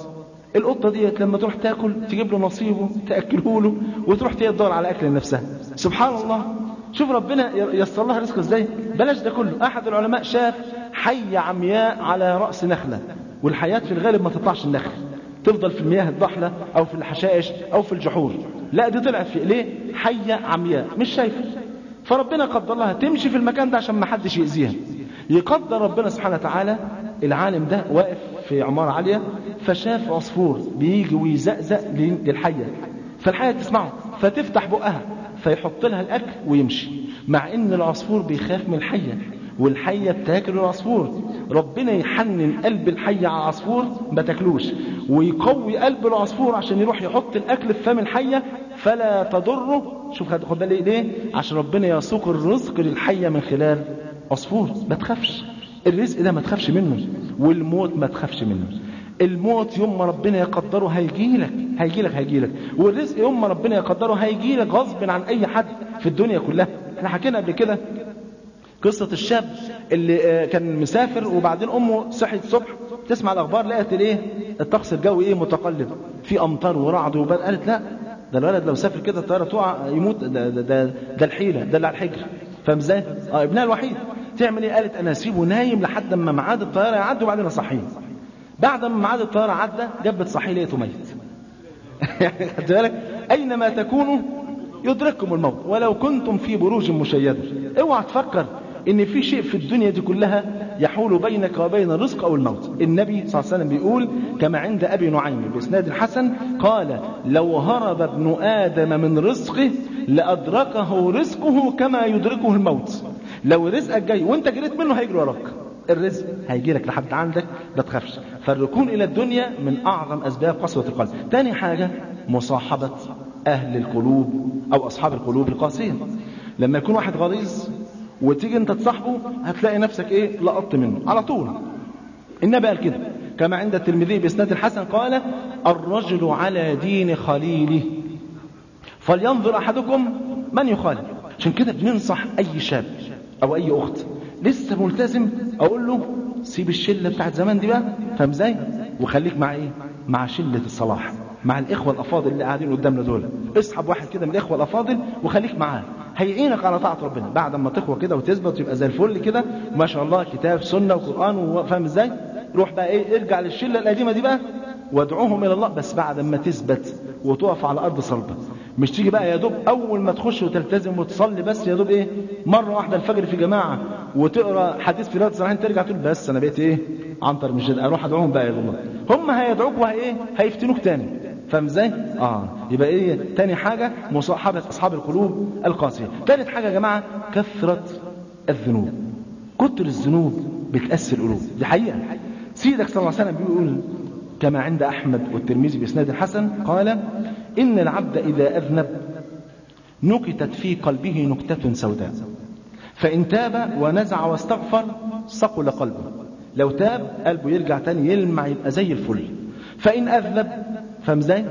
[SPEAKER 2] القطة ديت لما تروح تاكل تجيب له نصيبه تأكله له وتروح تدور على أكل لنفسها. سبحان الله. شوف ربنا يسر لها رزقه إزاي؟ بلاش ده كله. أحد العلماء شاف حيه عمياء على رأس نخلة والحياة في الغالب ما تطلعش النخل. تفضل في المياه الضحلة أو في الحشائش أو في الجحور. لا دي طلعت في ليه؟ حية عمياء مش شايفة فربنا قدر لها تمشي في المكان ده عشان ما حدش يأذيها. يقدر ربنا سبحانه وتعالى العالم ده واقف في عمارة عالية فشاف عصفور بيجي ويزقزق للحية. فالحية تسمعه فتفتح بقها فيحط لها الأكل ويمشي. مع إن العصفور بيخاف من الحية والحية بتاكل العصفور. ربنا يحنن قلب الحية على العصفور ما تاكلوش. ويقوي قلب العصفور عشان يروح يحط الأكل في فم الحية فلا تضره. شوف خد بالك ليه؟ عشان ربنا يسوق الرزق للحية من خلال عصفور. ما تخافش. الرزق ده ما تخافش منه. والموت ما تخافش منه. الموت يوم ما ربنا يقدره هيجيلك هيجيلك هيجيلك والرزق يوم ما ربنا يقدره هيجيلك غصب عن أي حد في الدنيا كلها. إحنا حكينا قبل كده قصة الشاب اللي كان مسافر وبعدين أمه صحيت الصبح تسمع الأخبار لقت الايه الطقس الجوي إيه؟ متقلب. في أمطار ورعد وبرد قالت لا ده الولد لو سافر كده الطيارة تقع يموت. ده ده ده, ده الحيلة ده اللي على الحجر. فاهم إزاي؟ آه ابنها الوحيد. تعمل إيه؟ قالت أنا اسيبه نايم لحد اما ميعاد الطيارة يعدي وبعدين اصحيه. بعد ما ميعاد الطيارة عدى جت بتصحيه لقيته ميت. *laughs* خدت بالك؟ أينما تكونوا يدرككم الموت ولو كنتم في بروج مشيدة. اوعى تفكر إن في شيء في الدنيا دي كلها يحول بينك وبين الرزق أو الموت النبي صلى الله عليه وسلم بيقول كما عند أبي نعيم بإسناد حسن قال لو هرب ابن آدم من رزقه لأدركه رزقه كما يدركه الموت لو رزقك جاي وانت جريت منه هيجري وراك. الرزق هيجي لك لحد عندك ما تخافش. فالركون إلى الدنيا من أعظم أسباب قسوة القلب. تاني حاجة مصاحبة أهل القلوب أو أصحاب القلوب القاسية. لما يكون واحد غليظ وتيجي انت تصاحبه هتلاقي نفسك إيه؟ لقطت منه. على طول. النبي قال كده. كما عند الترمذي بإسناد الحسن قال الرجل على دين خليله. فلينظر أحدكم من يخالف. عشان كده بننصح أي شاب أو أي أخت. لسه ملتزم؟ أقول له سيب الشلة بتاعت زمان دي بقى. فاهم إزاي؟ وخليك مع إيه؟ مع شلة الصلاح. مع الإخوة الأفاضل اللي قاعدين قدامنا دول. اسحب واحد كده من الإخوة الأفاضل وخليك معاه. هيعينك على طاعة ربنا. بعد ما تقوى كده وتثبت وتبقى زي الفل كده. ما شاء الله كتاب سنة وقرآن وفاهم إزاي؟ روح بقى إيه؟ ارجع للشلة القديمة دي بقى. وادعوهم إلى الله. بس بعد ما تثبت وتقف على أرض صلبة. مش تيجي بقى يا دوب أول ما تخش وتلتزم وتصلي بس يا دوب إيه؟ مرة واحدة الفجر في جماعة وتقرأ حديث في رياض الصالحين ترجع تقول بس أنا بقيت إيه؟ عنتر مش أروح أدعوهم بقى يا الله هم هيدعوك وهي هيفتنوك تاني. فاهم إزاي؟ آه. يبقى إيه؟ تاني حاجة مصاحبة أصحاب القلوب القاسية. تالت حاجة يا جماعة كثرة الذنوب. كتر الذنوب بتاسر القلوب. دي حقيقة. سيدك صلى الله عليه وسلم بيقول كما عند أحمد والترمذي بإسناد حسن قال إن العبد إذا أذنب نكتت في قلبه نكتة سوداء فإن تاب ونزع واستغفر صقل قلبه لو تاب قلبه يرجع تاني يلمع يبقى زي الفل فإن أذنب فاهم إزاي؟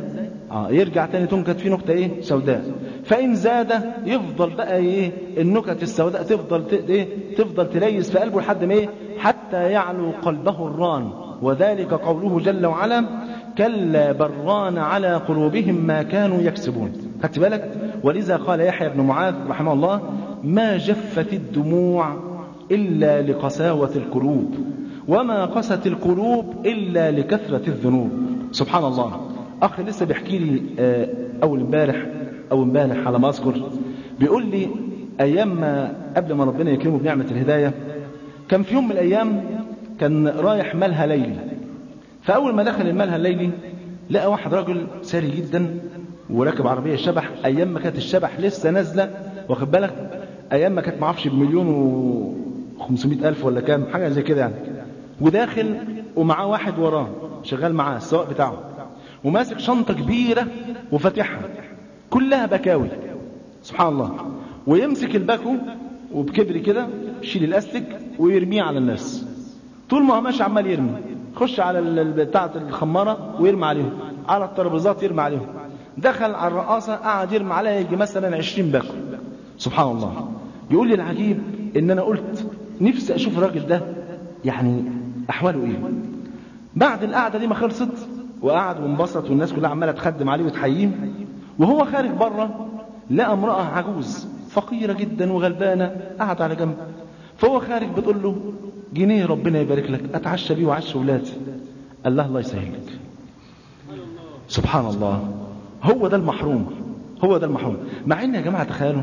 [SPEAKER 2] آه يرجع تاني تنكت فيه نكتة إيه؟ سوداء. فإن زاد يفضل بقى إيه؟ النكت السوداء تفضل ت... إيه؟ تفضل تليس في قلبه لحد ما إيه؟ حتى يعلو قلبه الران وذلك قوله جل وعلا كلا بران على قلوبهم ما كانوا يكسبون. خدت بالك؟ ولذا قال يحيى بن معاذ رحمه الله ما جفت الدموع إلا لقساوة القلوب وما قست القلوب إلا لكثرة الذنوب. سبحان الله أخ لسه بيحكي لي أول امبارح أو امبارح على ما أذكر بيقول لي أيام ما قبل ما ربنا يكرمه بنعمة الهداية كان في يوم من الأيام كان رايح ملهى ليلي فأول ما دخل الملهى الليلي لقى واحد راجل ساري جدا وراكب عربية شبح. أيام ما كانت الشبح لسه نازلة واخد بالك؟ أيام ما كانت معرفش بمليون و 500 ألف ولا كام حاجة زي كده يعني. وداخل ومعاه واحد وراه شغال معاه السواق بتاعه. وماسك شنطة كبيرة وفاتحها. كلها بكاوي. سبحان الله. ويمسك الباكو وبكبر كده يشيل الأستك ويرميه على الناس. طول ما هو ماشي عمال يرمي. خش على بتاعة الخمارة ويرمي عليهم. على الترابيزات يرمي عليهم. دخل على الرقاصة قعد يرمي عليها يجي مثلا 20 باكو. سبحان الله. يقول لي العجيب إن أنا قلت نفسي أشوف الراجل ده يعني أحواله إيه. بعد القعدة دي ما خلصت وقعد وانبسط والناس كلها عمالة تخدم عليه وتحييه وهو خارج بره لقى امرأة عجوز فقيرة جدا وغلبانة قعد على جنب. فهو خارج بتقول له جنيه ربنا يبارك لك. أتعشى بيه وعشى ولادي قال لها الله يسهل لك سبحان الله. هو ده المحروم. هو ده المحروم. مع إن يا جماعة تخيلوا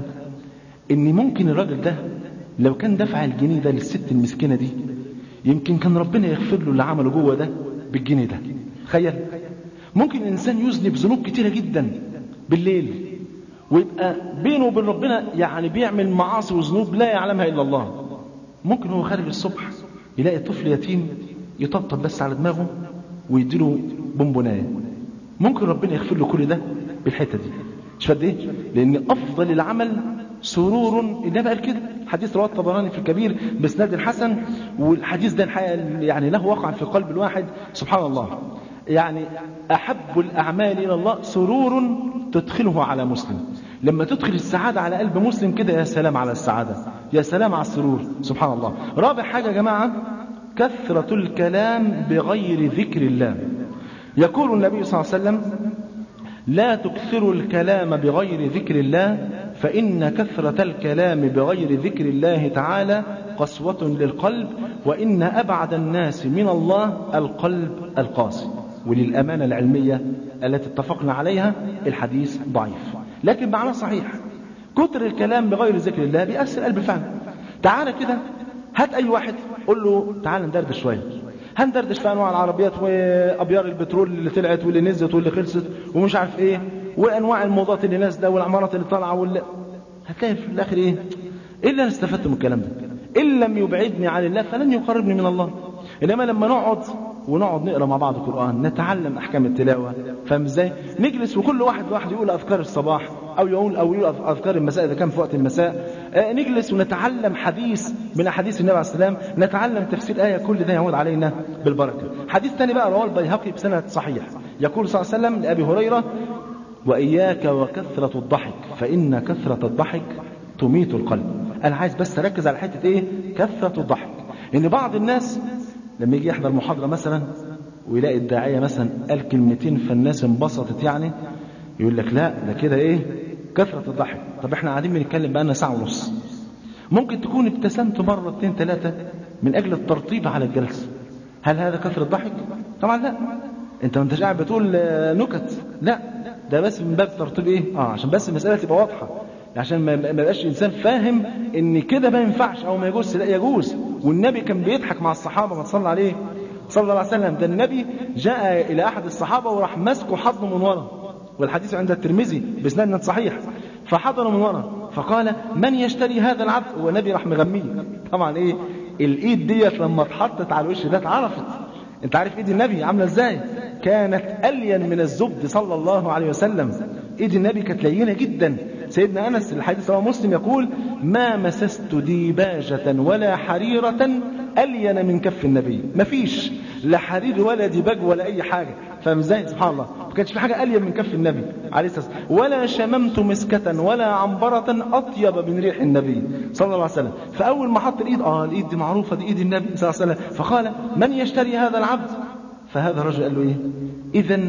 [SPEAKER 2] إن ممكن الراجل ده لو كان دفع الجنيه ده للست المسكينة دي يمكن كان ربنا يغفر له اللي عمله جوه ده بالجنيه ده. تخيل. ممكن الإنسان يذنب ذنوب كتيرة جدا بالليل ويبقى بينه وبين ربنا يعني بيعمل معاصي وذنوب لا يعلمها إلا الله. ممكن هو خارج الصبح يلاقي طفل يتيم يطبطب بس على دماغه ويديله بونبوناية. ممكن ربنا يغفر له كل ده بالحتة دي. مش قد إيه؟ لأن أفضل العمل سرور النبي قال كده. حديث رواه الطبراني في الكبير بإسناد حسن والحديث ده الحقيقة يعني له وقع في قلب الواحد. سبحان الله. يعني أحب الأعمال إلى الله سرور تدخله على مسلم. لما تدخل السعادة على قلب مسلم كده يا سلام على السعادة يا سلام على السرور سبحان الله. رابع حاجة يا جماعة كثرة الكلام بغير ذكر الله. يقول النبي صلى الله عليه وسلم لا تكثروا الكلام بغير ذكر الله فإن كثرة الكلام بغير ذكر الله تعالى قسوة للقلب وإن أبعد الناس من الله القلب القاسي. وللأمانة العلمية التي اتفقنا عليها الحديث ضعيف. لكن معناه صحيح. كتر الكلام بغير ذكر الله بيأثر القلب فعلا تعالى كده هات أي واحد قول له تعالى ندردش شوية. هندردش في أنواع العربيات وأبيار البترول اللي طلعت واللي نزلت واللي خلصت ومش عارف إيه وأنواع الموضات اللي نازلة والعمارات اللي طالعة واللي هتلاقي في الآخر إيه؟ إيه اللي أنا استفدت من الكلام ده. إن لم يبعدني عن الله فلن يقربني من الله. إنما لما نقعد ونقعد نقرأ مع بعض القران نتعلم أحكام التلاوة فاهم إزاي؟ نجلس وكل واحد لوحده يقول اذكار الصباح أو يقول أو يقول اذكار المساء إذا كان في وقت المساء. آه نجلس ونتعلم حديث من احاديث النبي عليه السلام نتعلم تفسير آية كل ده يعود علينا بالبركة. حديث ثاني بقى رواه البيهقي بسند صحيح. يقول صلى الله عليه وسلم لأبي هريرة وإياك وكثرة الضحك فإن كثرة الضحك تميت القلب. أنا عايز بس أركز على حتة إيه؟ كثرة الضحك. إن بعض الناس لما يجي يحضر محاضرة مثلا ويلاقي الداعية مثلا قال كلمتين فالناس انبسطت يعني يقول لك لا ده كده إيه؟ كثرة الضحك. طب إحنا قاعدين بنتكلم بقالنا ساعة ونص. ممكن تكون ابتسمت مرة اثنين ثلاثة من أجل الترطيب على الجلسة. هل هذا كثرة ضحك طبعا لا. أنت ما أنتش قاعد بتقول نكت. لا. ده بس من باب ترطيب إيه؟ آه عشان بس المسألة تبقى واضحة. عشان ما يبقاش انسان فاهم إن كده ما ينفعش أو ما يجوز لا يجوز. والنبي كان بيضحك مع الصحابة ما تصلى عليه. صلى الله عليه وسلم. ده النبي جاء إلى أحد الصحابة وراح ماسكه حضنه من ورا. والحديث عند الترمذي بإسناد صحيح. فحضنه من ورا. فقال من يشتري هذا العبد؟ هو راح مغميه. طبعا إيه؟ الإيد ديت لما اتحطت على الوش ده اتعرفت. أنت عارف إيد النبي عاملة إزاي؟ كانت الين من الزبد صلى الله عليه وسلم. إيد النبي كانت لينة جدا. سيدنا أنس الحديث رواه مسلم يقول ما مسست ديباجة ولا حريرة ألين من كف النبي. مفيش. لا حرير ولا ديباج ولا أي حاجة. فاهم إزاي؟ سبحان الله. ما كانش في حاجة ألين من كف النبي عليه الصلاة والسلام. ولا شممت مسكة ولا عنبرة أطيب من ريح النبي صلى الله عليه وسلم. فأول ما حط الإيد آه الإيد دي معروفة دي إيد النبي صلى الله عليه وسلم. فقال من يشتري هذا العبد؟ فهذا الرجل قال له إيه؟ اذا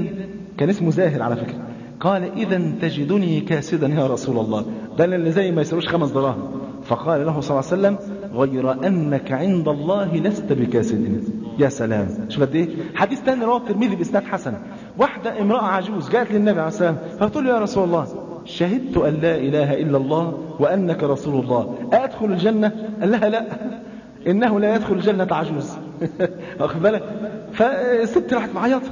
[SPEAKER 2] كان اسمه زاهر على فكرة. قال اذا تجدني كاسدا يا رسول الله. ده اللي زي ما يسروش خمس دراهم. فقال له صلى الله عليه وسلم غير أنك عند الله لست بكاسد. يا سلام. شوف قد إيه حديث ثاني رواه الترمذي بإسناد حسن. واحدة امرأة عجوز جاءت للنبي عليه السلام فقلت له يا رسول الله شهدت أن لا إله إلا الله وأنك رسول الله. أدخل الجنة؟ قال لها لا. إنه لا يدخل الجنة عجوز. *laughs* واخد بالك؟ فالست راحت معيطه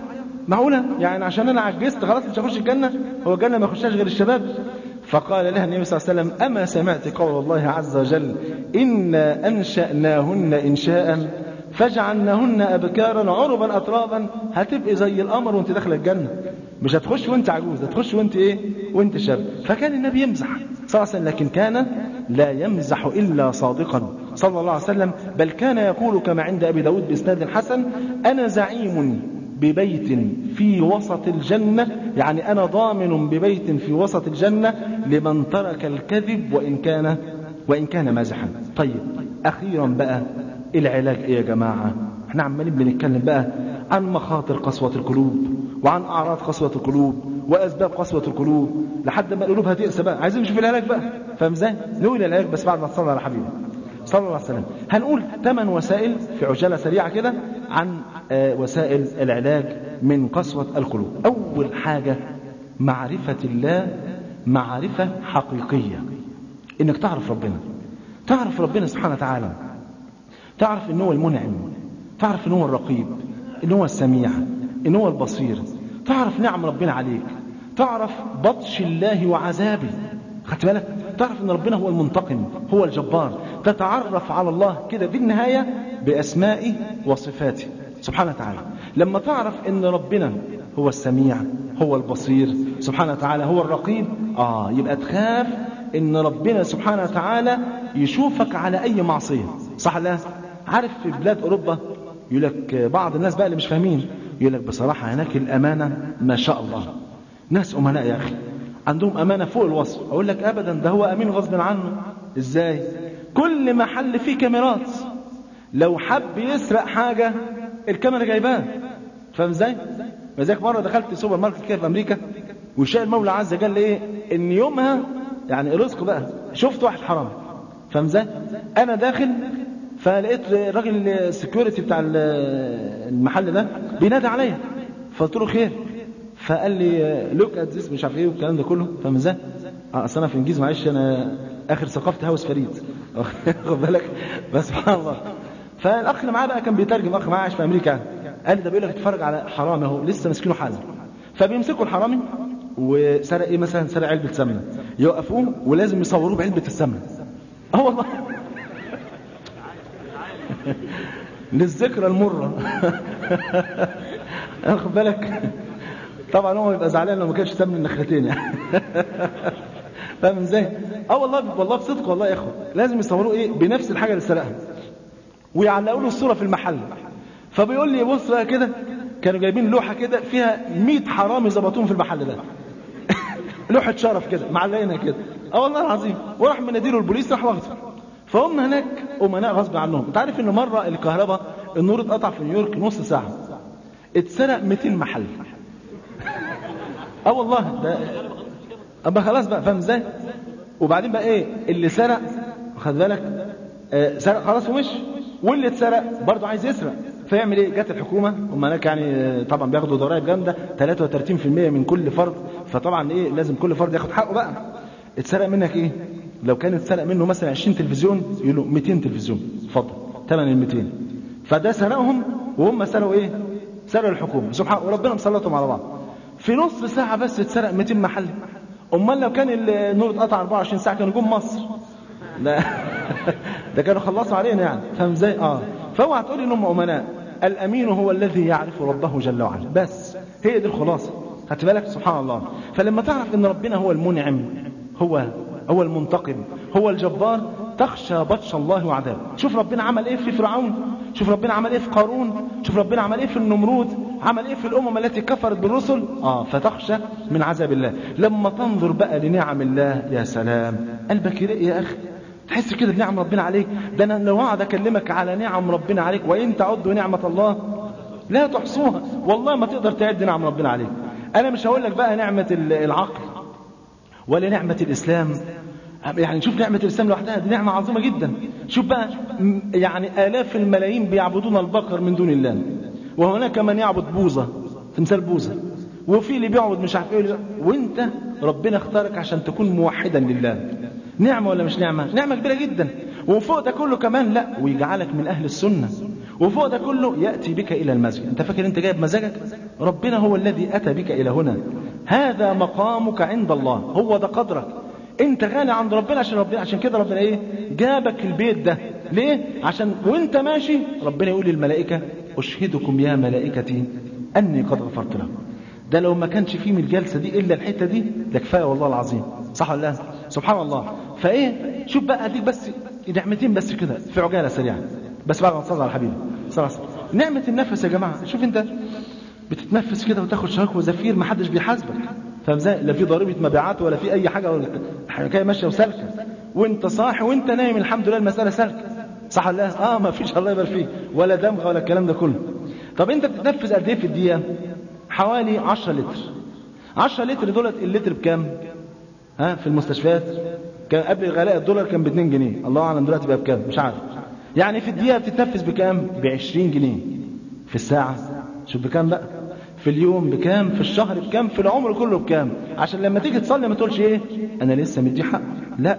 [SPEAKER 2] معقولة؟ يعني عشان أنا عجزت خلاص مش هخش الجنة؟ هو الجنة ما يخشهاش غير الشباب. فقال لها النبي صلى الله عليه وسلم أما سمعت قول الله عز وجل أنا أنشأناهن انشاء فجعلناهن ابكارا عربا اترابا هتبقي زي القمر وأنت داخله الجنة. مش هتخش وأنت عجوز هتخش وأنت إيه؟ وأنت شاب. فكان النبي يمزح صلى الله عليه وسلم لكن كان لا يمزح إلا صادقا. صلى الله عليه وسلم بل كان يقول كما عند أبي داود بإسناد حسن أنا زعيم. ببيت في وسط الجنة يعني أنا ضامن ببيت في وسط الجنة لمن ترك الكذب وإن كان وإن كان مازحا طيب أخيرا بقى العلاج إيه يا جماعة؟ إحنا عمالين بنتكلم بقى عن مخاطر قسوة القلوب وعن أعراض قسوة القلوب وأسباب قسوة القلوب لحد ما القلوب هتقسى بقى. عايزين نشوف العلاج بقى. فاهم إزاي؟ نقول العلاج بس بعد ما تصلي على حبيبي. صلى الله عليه وسلم. هنقول ثمان وسائل في عجالة سريعة كده عن وسائل العلاج من قسوة القلوب. أول حاجة معرفة الله معرفة حقيقية. إنك تعرف ربنا. تعرف ربنا سبحانه وتعالى. تعرف إن هو المنعم. تعرف إن هو الرقيب. إن هو السميع. إن هو البصير. تعرف نعم ربنا عليك. تعرف بطش الله وعذابه. خدت بالك؟ تعرف إن ربنا هو المنتقم هو الجبار. تتعرف على الله كده في النهايه بأسمائه وصفاته. سبحانه وتعالى. لما تعرف إن ربنا هو السميع هو البصير سبحانه وتعالى هو الرقيب آه يبقى تخاف إن ربنا سبحانه وتعالى يشوفك على أي معصية. صح لا؟ عارف في بلاد أوروبا يقول لك بعض الناس بقى اللي مش فاهمين يقول لك بصراحة هناك الأمانة ما شاء الله. ناس أمناء يا أخي. عندهم أمانة فوق الوصف. أقول لك ابدا ده هو أمين غصب عنه. إزاي؟ كل محل فيه كاميرات. لو حب يسرق حاجة الكاميرا جايباه. فاهم إزاي؟ لذلك مرة دخلت سوبر ماركت كده في أمريكا وشاء المولى عز وجل إيه؟ إن يومها يعني رزق بقى. شفت واحد حرامي فاهم إزاي؟ أنا داخل فلقيت الراجل ال security بتاع المحل ده بينادي عليا. فقلت له خير. فقال لي look at this مش عارف إيه والكلام ده كله. فاهم إزاي؟ أصل أنا في إنجليزي معلش أنا آخر ثقافتي how's فريد. *laughs* واخد بالك؟ بس سبحان الله. فالأخ اللي معاه بقى كان بيترجم أخ معاه عايش في أمريكا قال ده بيقول لك اتفرج على حرامي أهو لسه ماسكينه حالا. فبيمسكوا الحرامي وسرق إيه مثلا؟ سرق علبة سمنه يوقفوه ولازم يصوروه بعلبة السمنة. آه والله. *laughs* للذكرى المرة. *laughs* واخد بالك. طبعا هو يبقى زعلان لو ما كانش سمن النخلتين يعني. *laughs* فاهم إزاي؟ آه والله والله بصدق والله يا إخوة. لازم يصوروه إيه؟ بنفس الحاجة اللي سرقها. ويعلقوا له الصورة في المحل. فبيقول لي بص بقى كده كانوا جايبين لوحة كده فيها 100 حرامي ظبطوهم في المحل ده. *laughs* لوحة شرف كده معلقينها كده. آه والله العظيم. وراح مناديله البوليس راح واخده. فهم هناك امناء غصب عنهم. أنت عارف إن مرة الكهرباء النور اتقطع في نيويورك نص ساعة. اتسرق 200 محل. *laughs* آه والله. ده أما خلاص بقى فاهم إزاي؟ وبعدين بقى إيه؟ اللي سرق خد بالك؟ آه سرق خلاص ومشي. واللي اتسرق برضه عايز يسرق. فيعمل إيه؟ جت الحكومة هم هناك يعني طبعا بياخدوا ضرائب جامدة 33% من كل فرد. فطبعا إيه؟ لازم كل فرد ياخد حقه بقى. اتسرق منك إيه؟ لو كان اتسرق منه مثلا 20 تلفزيون يقول له 200 تلفزيون. اتفضل. ثمن ال 200 فده سرقهم وهم سرقوا إيه؟ سرقوا الحكومة. سبحان وربنا مسلطهم على بعض. في نص ساعة بس اتسرق 200 محل. أمال لو كان النور اتقطع 24 ساعة كانوا جم مصر. لا. *laughs* ده كانوا خلصوا علينا يعني. فاهم إزاي آه. فاوعى تقول انهم أمناء. الأمين هو الذي يعرف ربه جل وعلا. بس. هي دي الخلاصة. خدت بالك؟ سبحان الله. فلما تعرف إن ربنا هو المنعم هو هو المنتقم هو الجبار تخشى بطش الله وعذابه شوف ربنا عمل إيه في فرعون. شوف ربنا عمل إيه في قارون. شوف ربنا عمل إيه في النمرود. عمل إيه في الأمم التي كفرت بالرسل. آه. فتخشى من عذاب الله. لما تنظر بقى لنعم الله يا سلام. قلبك يا أخي. تحس كده بنعم ربنا عليك؟ ده أنا لو أقعد أكلمك على نعم ربنا عليك وإن تعدوا نعمة الله لا تحصوها. والله ما تقدر تعد نعم ربنا عليك. أنا مش هقول لك بقى نعمة العقل ولا نعمة الإسلام. يعني شوف نعمة الإسلام لوحدها دي نعمة عظيمة جدا. شوف بقى يعني آلاف الملايين بيعبدون البقر من دون الله. وهناك من يعبد بوظة تمثال بوظة وفي اللي بيعبد مش عارف إيه وإنت ربنا اختارك عشان تكون موحدا لله. نعمة ولا مش نعمة؟ نعمة كبيرة جدا. وفوق ده كله كمان لا ويجعلك من أهل السنة. وفوق ده كله يأتي بك إلى المسجد. أنت فاكر أنت جايب مزاجك؟ ربنا هو الذي أتى بك إلى هنا. هذا مقامك عند الله. هو ده قدرك. أنت غالي عند ربنا عشان ربنا عشان كده ربنا إيه؟ جابك البيت ده. ليه؟ عشان وأنت ماشي. ربنا يقول للملائكة أشهدكم يا ملائكتي أني قد غفرت لكم. ده لو ما كانش فيه من الجلسة دي إلا الحتة دي ده كفاية والله العظيم. صح ولا لا؟ سبحان الله. فإيه؟ شوف بقى أديك بس نعمتين بس كده في عجالة سريعة. بس بعد ما تصلي على عليه وسلم نعمة النفس يا جماعة شوف أنت بتتنفس كده وتاخد شهق وزفير ما حدش بيحاسبك. فاهم إزاي؟ لا في ضريبة مبيعات ولا في أي حاجة ولا الحكاية ماشية وسالكة. وأنت صاحي وأنت نايم الحمد لله المسألة سالكة. صح ولا آه ما فيش الله يبارك فيه ولا دمغه ولا الكلام ده كله. طب أنت بتتنفس قد إيه في الدقيقة؟ حوالي 10 لتر. 10 لتر دولت اللتر بكام؟ ها في المستشفيات. كان قبل غلاء الدولار كان ب 2 جنيه. الله أعلم دلوقتي بقى بكام؟ مش عارف. يعني في الدقيقة بتتنفس بكام؟ ب 20 جنيه. في الساعة. شوف بكام بقى؟ في اليوم بكام؟ في الشهر بكام؟ في العمر كله بكام؟ عشان لما تيجي تصلي ما تقولش إيه؟ أنا لسه مدي حق. لا.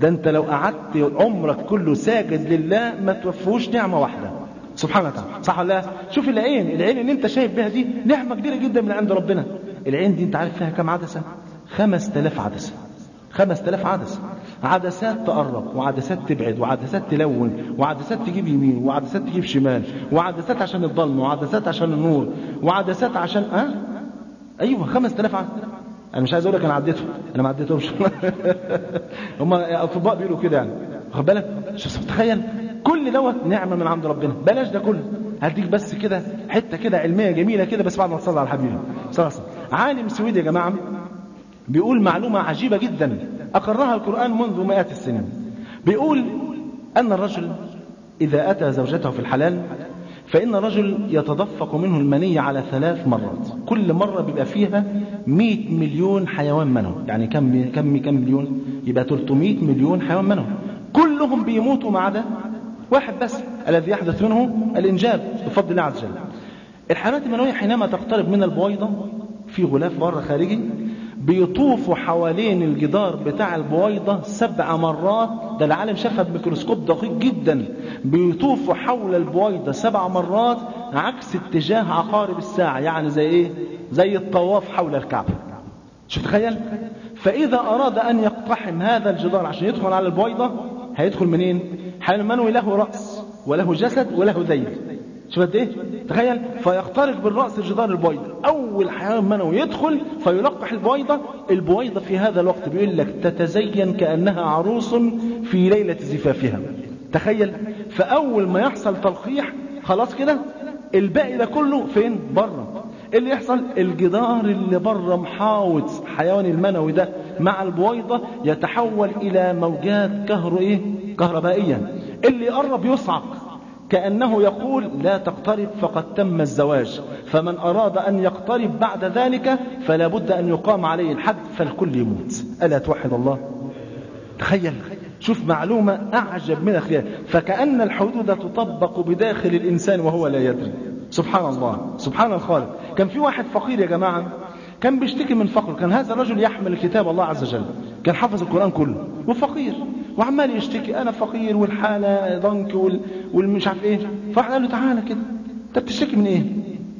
[SPEAKER 2] ده أنت لو قعدت عمرك كله ساجد لله ما توفوش نعمة واحدة. سبحانه وتعالى صح ولا لا؟ شوف العين. العين اللي أنت شايف بها دي نعمة كبيرة جدا من عند ربنا. العين دي أنت عارف فيها كام عدسة؟ 5000 عدسة. 5000 عدسة. عدسات تقرب وعدسات تبعد وعدسات تلون وعدسات تجيب يمين وعدسات تجيب شمال وعدسات عشان الظلم وعدسات عشان النور وعدسات عشان ها؟ أيوه 5000 عدسة. أنا مش عايز أقول لك أنا عديتهم. أنا ما عديتهمش. *laughs* هم أطباء بيقولوا كده يعني. واخد بالك؟ شوف تخيل كل دوت نعمة من عند ربنا. بلاش ده كله. هديك بس كده حتة كده علمية جميلة كده بس بعد ما تصلي على الحبيب. صلى عالم سويدي يا جماعة. بيقول معلومة عجيبة جدا. اقرها القرآن منذ مئات السنين. بيقول أن الرجل إذا أتى زوجته في الحلال فإن الرجل يتدفق منه المني على ثلاث مرات. كل مرة بيبقى فيها 100 مليون حيوان منوي يعني كم كم كم مليون؟ يبقى 300 مليون حيوان منوي كلهم بيموتوا ما عدا واحد بس الذي يحدث منه الإنجاب بفضل الله عز وجل. الحيوانات المنوية حينما تقترب من البويضة في غلاف بره خارجي بيطوفوا حوالين الجدار بتاع البويضة سبع مرات. ده العالم شافها بميكروسكوب دقيق جدا. بيطوفوا حول البويضة سبع مرات عكس اتجاه عقارب الساعة يعني زي إيه؟ زي الطواف حول الكعبة. شوف تخيل؟ فإذا أراد أن يقتحم هذا الجدار عشان يدخل على البويضة هيدخل منين؟ حيوان منوي له رأس وله جسد وله ذيل. شوف قد إيه تخيل. فيخترق بالرأس جدار البويضة. أول حيوان منوي يدخل فيلقح البويضة. البويضة في هذا الوقت بيقول لك تتزين كأنها عروس في ليلة زفافها. تخيل. فأول ما يحصل تلقيح خلاص كده؟ الباقي ده كله فين؟ بره اللي يحصل؟ الجدار اللي بره محاوط حيوان المنوي ده مع البويضة يتحول إلى موجات كهر إيه؟ كهربائية. اللي يقرب يصعق. كأنه يقول لا تقترب فقد تم الزواج فمن أراد أن يقترب بعد ذلك فلا بد أن يقام عليه الحد فالكل يموت. ألا توحد الله؟ تخيل شوف معلومة أعجب من الخيال. فكأن الحدود تطبق بداخل الإنسان وهو لا يدري. سبحان الله سبحان الخالق. كان في واحد فقير يا جماعة كان بيشتكي من فقر كان هذا الرجل يحمل كتاب الله عز وجل كان حافظ القرآن كله وفقير. وعمال يشتكي أنا فقير والحالة ضنك وال... والمش عارف إيه. فواحد قال له تعالى كده. انت بتشتكي من إيه؟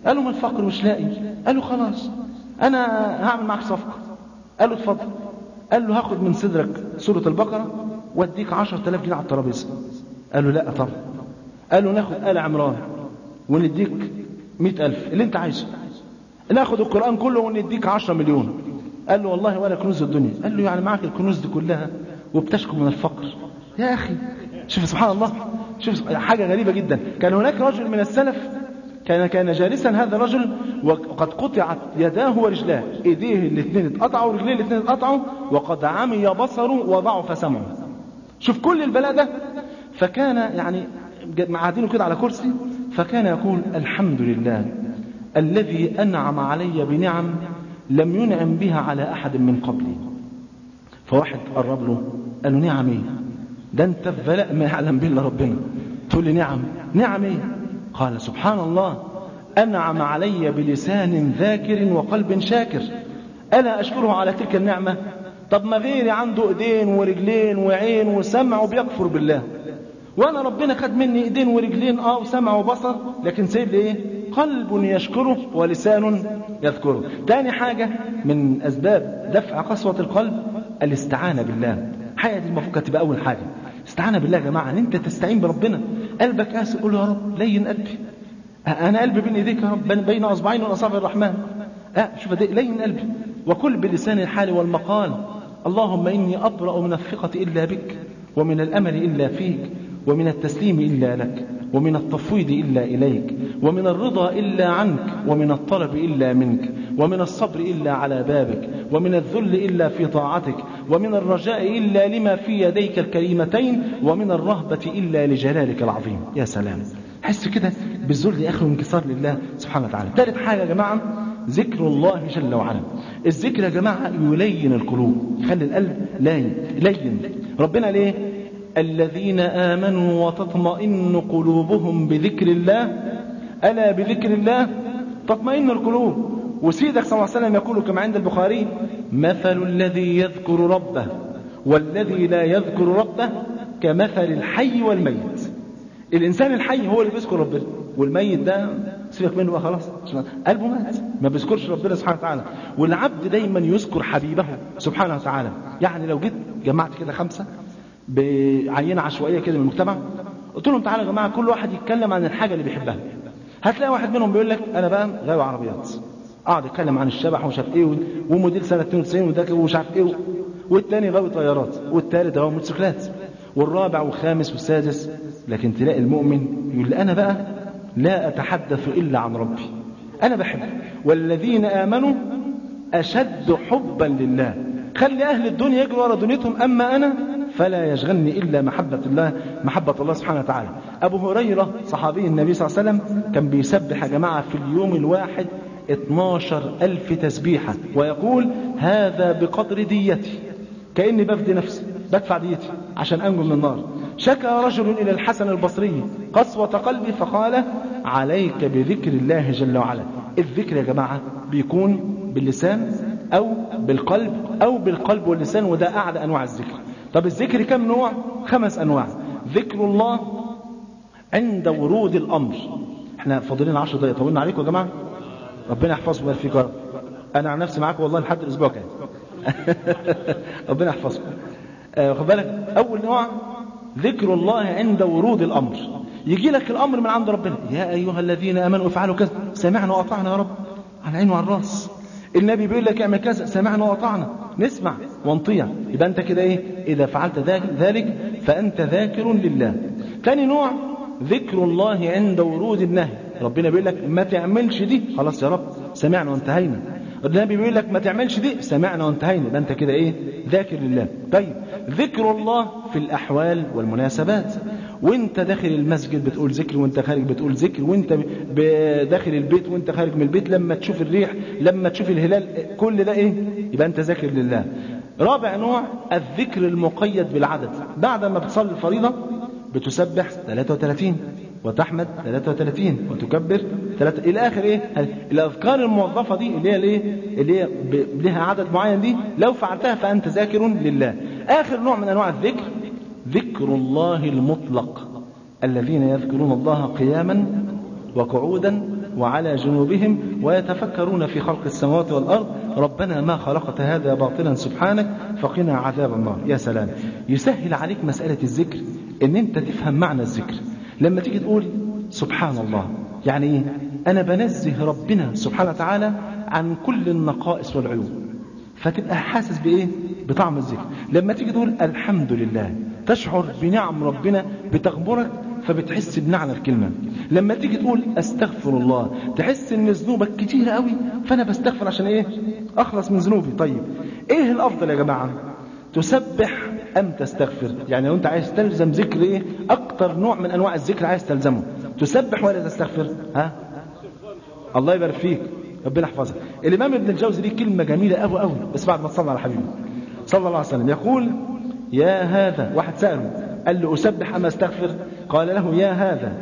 [SPEAKER 2] قال له من الفقر مش لاقي. قال له خلاص أنا هعمل معاك صفقة. قال له اتفضل. قال له هاخد من صدرك سورة البقرة وأديك 10000 جنيه على الترابيزة. قال له لا طبعا. قال له ناخد آل عمران ونديك 100000 اللي أنت عايزه. ناخد القرآن كله ونديك 10 مليون. قال له والله ولا كنوز الدنيا. قال له يعني معك الكنوز دي كلها؟ وبتشكو من الفقر. يا أخي شوف سبحان الله. شوف حاجة غريبة جدا. كان هناك رجل من السلف كان كان جالسا هذا الرجل وقد قطعت يداه ورجلاه. إيديه الاثنين اتقطعوا ورجليه الاثنين اتقطعوا وقد عمي بصره وضعف سمعه. شوف كل البلاء ده. فكان يعني معادينه كده على كرسي فكان يقول الحمد لله الذي أنعم علي بنعم لم ينعم بها على أحد من قبلي. فواحد قرب له قال له نعم إيه؟ ده أنت في بلاء ما يعلم به الا ربنا. تقول لي نعم. نعم إيه؟ قال سبحان الله أنعم علي بلسان ذاكر وقلب شاكر. ألا أشكره على تلك النعمة؟ طب ما غيري عنده إيدين ورجلين وعين وسمع وبيكفر بالله. وأنا ربنا خد مني إيدين ورجلين آه وسمع وبصر لكن سيب لي إيه قلب يشكره ولسان يذكره. تاني حاجة من أسباب دفع قسوة القلب الاستعانة بالله. حاجة دي المفروض تبقى أول حاجة. استعانة بالله يا جماعة أن أنت تستعين بربنا. قلبك قاسي قول يا رب لين قلبي. أنا قلبي بين إيديك يا رب بين أصبعين من أصابع الرحمن. أه شوف لين قلبي. وكل بلسان الحال والمقال اللهم إني أبرأ من الثقة إلا بك ومن الأمل إلا فيك ومن التسليم إلا لك. ومن التفويض إلا إليك ومن الرضا إلا عنك ومن الطلب إلا منك ومن الصبر إلا على بابك ومن الذل إلا في طاعتك ومن الرجاء إلا لما في يديك الكريمتين ومن الرهبة إلا لجلالك العظيم. يا سلام. حس كده بالذل يا أخي وانكسار لله سبحانه وتعالى. ثالث حاجة يا جماعة ذكر الله جل وعلا. الذكر يا جماعة يلين القلوب يخلي القلب لين لين. ربنا ليه؟ الذين آمنوا وتطمئن قلوبهم بذكر الله. ألا بذكر الله؟ تطمئن القلوب. وسيدك صلى الله عليه وسلم يقول كما عند البخاري مثل الذي يذكر ربه والذي لا يذكر ربه كمثل الحي والميت. الإنسان الحي هو اللي بيذكر ربنا. والميت ده سيبك منه بقى خلاص. قلبه مات. ما بيذكرش ربنا سبحانه وتعالى. والعبد دايما يذكر حبيبه سبحانه وتعالى. يعني لو جيت جمعت كده خمسة بعينة عشوائية كده من المجتمع قلت لهم تعالوا يا جماعة كل واحد يتكلم عن الحاجة اللي بيحبها. هتلاقي واحد منهم بيقول لك أنا بقى غاوي عربيات أقعد أتكلم عن الشبح ومش عارف إيه وموديل سنة 92 وده ومش عارف إيه والتاني غاوي طيارات والتالت غاوي موتوسيكلات والرابع والخامس والسادس. لكن تلاقي المؤمن يقول أنا بقى لا أتحدث إلا عن ربي. أنا بحب. والذين آمنوا أشد حبا لله. خلي أهل الدنيا يجروا ورا دنيتهم أما أنا فلا يشغلني إلا محبة الله محبة الله سبحانه وتعالى. أبو هريرة صحابي النبي صلى الله عليه وسلم كان بيسبح يا جماعة في اليوم الواحد 12 ألف تسبيحة ويقول هذا بقدر ديتي كأني بفدي نفسي بدفع ديتي عشان أنجو من النار. شكى رجل إلى الحسن البصري قسوة قلبي فقال عليك بذكر الله جل وعلا. الذكر يا جماعة بيكون باللسان أو بالقلب أو بالقلب واللسان وده أعلى أنواع الذكر. طب الذكر كم نوع؟ خمس أنواع. ذكر الله عند ورود الأمر. إحنا فاضلين 10 دقايق. طولنا عليكم يا جماعة؟ ربنا يحفظكم ويبارك فيكم أنا عن نفسي معاكم والله لحد الأسبوع الجاي. *laughs* ربنا يحفظكم. آه خد بالك؟ أول نوع ذكر الله عند ورود الأمر. يجي لك الأمر من عند ربنا. يا أيها الذين آمنوا افعلوا كذا. سمعنا وأطعنا يا رب. على العين وعلى الرأس. النبي بيقول لك اعمل كذا سمعنا واطعنا نسمع ونطيع. يبقى انت كده إيه؟ إذا فعلت ذلك فأنت ذاكر لله. ثاني نوع ذكر الله عند ورود النهي. ربنا بيقول لك ما تعملش دي. خلاص يا رب سمعنا وانتهينا. النبي بيقول لك ما تعملش دي سمعنا وانتهينا. يبقى انت كده إيه؟ ذاكر لله. طيب ذكر الله في الأحوال والمناسبات. وانت داخل المسجد بتقول ذكر وانت خارج بتقول ذكر وانت داخل البيت وانت خارج من البيت لما تشوف الريح لما تشوف الهلال كل ده إيه؟ يبقى أنت ذاكر لله. رابع نوع الذكر المقيد بالعدد. بعد ما بتصلي الفريضة بتسبح 33 وتحمد 33 وتكبر 3 إلى آخر إيه؟ الأذكار الموظفة دي اللي هي الإيه؟ اللي هي لها عدد معين دي لو فعلتها فأنت ذاكر لله. آخر نوع من أنواع الذكر ذكر الله المطلق الذين يذكرون الله قياما وقعودا وعلى جنوبهم ويتفكرون في خلق السماوات والأرض. ربنا ما خلقت هذا باطلا سبحانك فقنا عذاب النار. يا سلام. يسهل عليك مسألة الذكر إن أنت تفهم معنى الذكر. لما تيجي تقول سبحان الله يعني إيه؟ أنا بنزه ربنا سبحانه وتعالى عن كل النقائص والعيوب. فتبقى حاسس بإيه؟ بطعم الذكر. لما تيجي تقول الحمد لله تشعر بنعم ربنا بتغمرك فبتحس بمعنى الكلمة. لما تيجي تقول أستغفر الله تحس إن ذنوبك كتير قوي فأنا بستغفر عشان إيه؟ أخلص من ذنوبي. طيب إيه الأفضل يا جماعة؟ تسبح أم تستغفر؟ يعني لو أنت عايز تلزم ذكر إيه؟ أكتر نوع من أنواع الذكر عايز تلزمه. تسبح ولا تستغفر؟ ها؟ الله يبارك فيك. ربنا يحفظك. الإمام ابن الجوزي دي كلمة جميلة قوي قوي بس بعد ما تصلى على حبيبي صلى الله عليه وسلم. يقول يا هذا. واحد سأله قال له أسبح أم أستغفر؟ قال له يا هذا.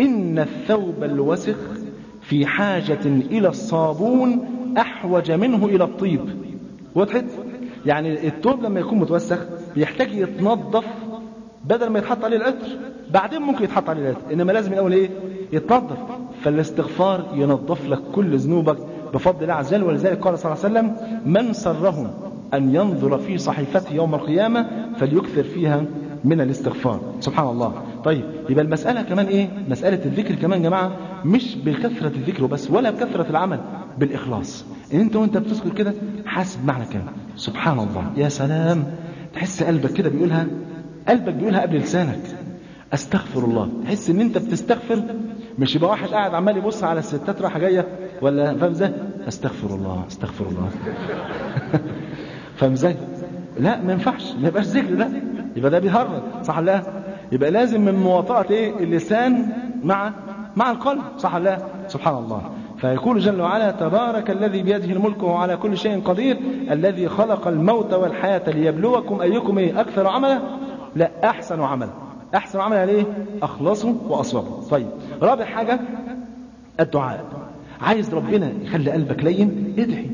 [SPEAKER 2] إن الثوب الوسخ في حاجة إلى الصابون أحوج منه إلى الطيب. وضحت يعني الثوب لما يكون متوسخ بيحتاج يتنظف بدل ما يتحط عليه العطر بعدين ممكن يتحط عليه العطر إنما لازم الأول إيه؟ يتنظف. فالاستغفار ينظف لك كل ذنوبك بفضل الله عز وجل. ولذلك قال صلى الله عليه وسلم من سره أن ينظر في صحيفته يوم القيامة فليكثر فيها من الاستغفار. سبحان الله. طيب يبقى المسألة كمان إيه؟ مسألة الذكر كمان جماعة مش بكثرة الذكر وبس ولا بكثرة العمل بالإخلاص. إن أنت وأنت بتذكر كده حاسس بمعنى كلام سبحان الله. يا سلام. تحس قلبك كده بيقولها قلبك بيقولها قبل لسانك. استغفر الله تحس إن أنت بتستغفر مش يبقى واحد قاعد عمال يبص على الستات رايحة جاية ولا فاهم إزاي؟ استغفر الله استغفر الله *laughs* فاهم إزاي لا ما ينفعش ما يبقاش ذكر ده يبقى ده بيهرج صح لا؟ يبقى لازم من مواطأة إيه؟ اللسان مع مع القلب صح لا؟ سبحان الله. فيقول جل وعلا تبارك الذي بيده الملك وهو على كل شيء قدير الذي خلق الموت والحياة ليبلوكم أيكم إيه؟ أكثر عملا؟ لا أحسن عملا. أحسن عملا يعني إيه؟ أخلصوا وأصوبوا طيب رابع حاجة الدعاء. عايز ربنا يخلي قلبك لين ادعي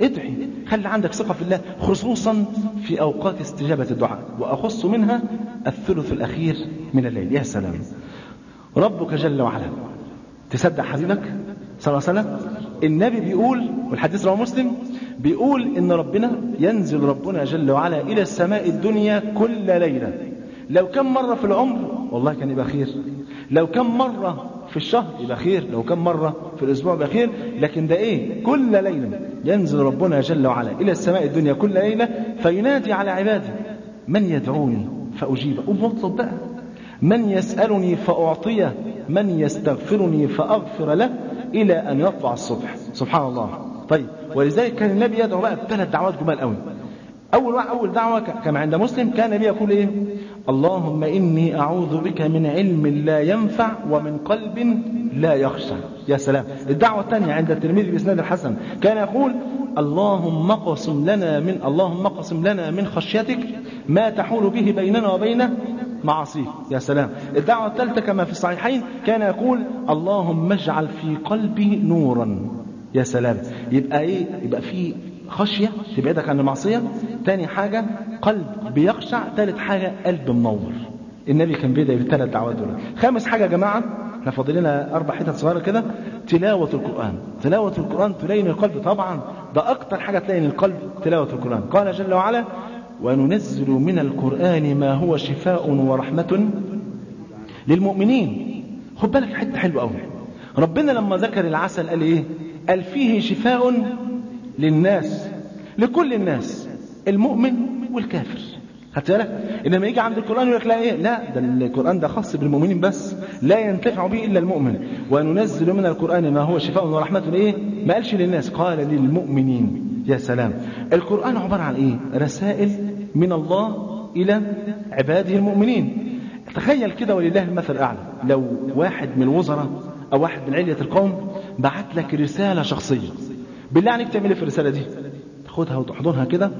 [SPEAKER 2] ادعي خلي عندك ثقة في الله خصوصا في أوقات استجابة الدعاء. وأخص منها الثلث الأخير من الليل. يا سلام. ربك جل وعلا تصدق حبيبك صلى الله عليه وسلم. النبي بيقول والحديث رواه مسلم بيقول إن ربنا ينزل ربنا جل وعلا إلى السماء الدنيا كل ليلة. لو كم مرة في العمر والله كان يبقى خير. لو كم مرة في الشهر يبقى خير لو كم مرة في الأسبوع يبقى خير. لكن ده إيه؟ كل ليلة ينزل ربنا جل وعلا إلى السماء الدنيا كل ليلة فينادي على عباده من يدعوني فاجيبه ومطلب بقى. من يسألني فاعطيه من يستغفرني فأغفر له إلى أن يطلع الصبح. سبحان الله. طيب ولذلك كان النبي يدعو بقى بثلاث دعوات جمال قوي. أول واحد أول دعوة كما عند مسلم كان النبي يقول إيه؟ اللهم إني أعوذ بك من علم لا ينفع ومن قلب لا يخشع. يا سلام. الدعوة الثانية عند الترمذي بإسناد الحسن كان يقول اللهم اقسم لنا من اللهم اقسم لنا من خشيتك ما تحول به بيننا وبين معاصيك. يا سلام. الدعوة الثالثة كما في الصحيحين كان يقول اللهم اجعل في قلبي نورا. يا سلام. يبقى إيه؟ يبقى في خشية تبعدك عن المعصية. تاني حاجة قلب بيخشع ثالث حاجة قلب منور. النبي كان بيدعي بالثلاث دعوات دول. خامس حاجة يا جماعة إحنا فاضل لنا أربع حتت صغيرة كده. تلاوة القرآن. تلاوة القرآن تلين القلب طبعا. ده أكتر حاجة تلين القلب تلاوة القرآن. قال جل وعلا وننزل من القرآن ما هو شفاء ورحمة للمؤمنين. خد بالك حتة حلوة قوي ربنا لما ذكر العسل قال إيه؟ قال فيه شفاء للناس لكل الناس المؤمن والكافر. خدت بالك؟ إنما يجي عند القرآن يقول لك لا إيه؟ لا ده القرآن ده خاص بالمؤمنين بس لا ينتفع به إلا المؤمن. وننزل من القرآن ما هو شفاء ورحمة إيه؟ ما قالش للناس قال للمؤمنين. يا سلام! القرآن عبارة عن إيه؟ رسائل من الله إلى عباده المؤمنين. تخيل كده ولله المثل الأعلى. لو واحد من الوزراء أو واحد من علية القوم بعت لك رسالة شخصية بالله عليك تعمل إيه في الرسالة دي؟ تاخدها وتحضنها كده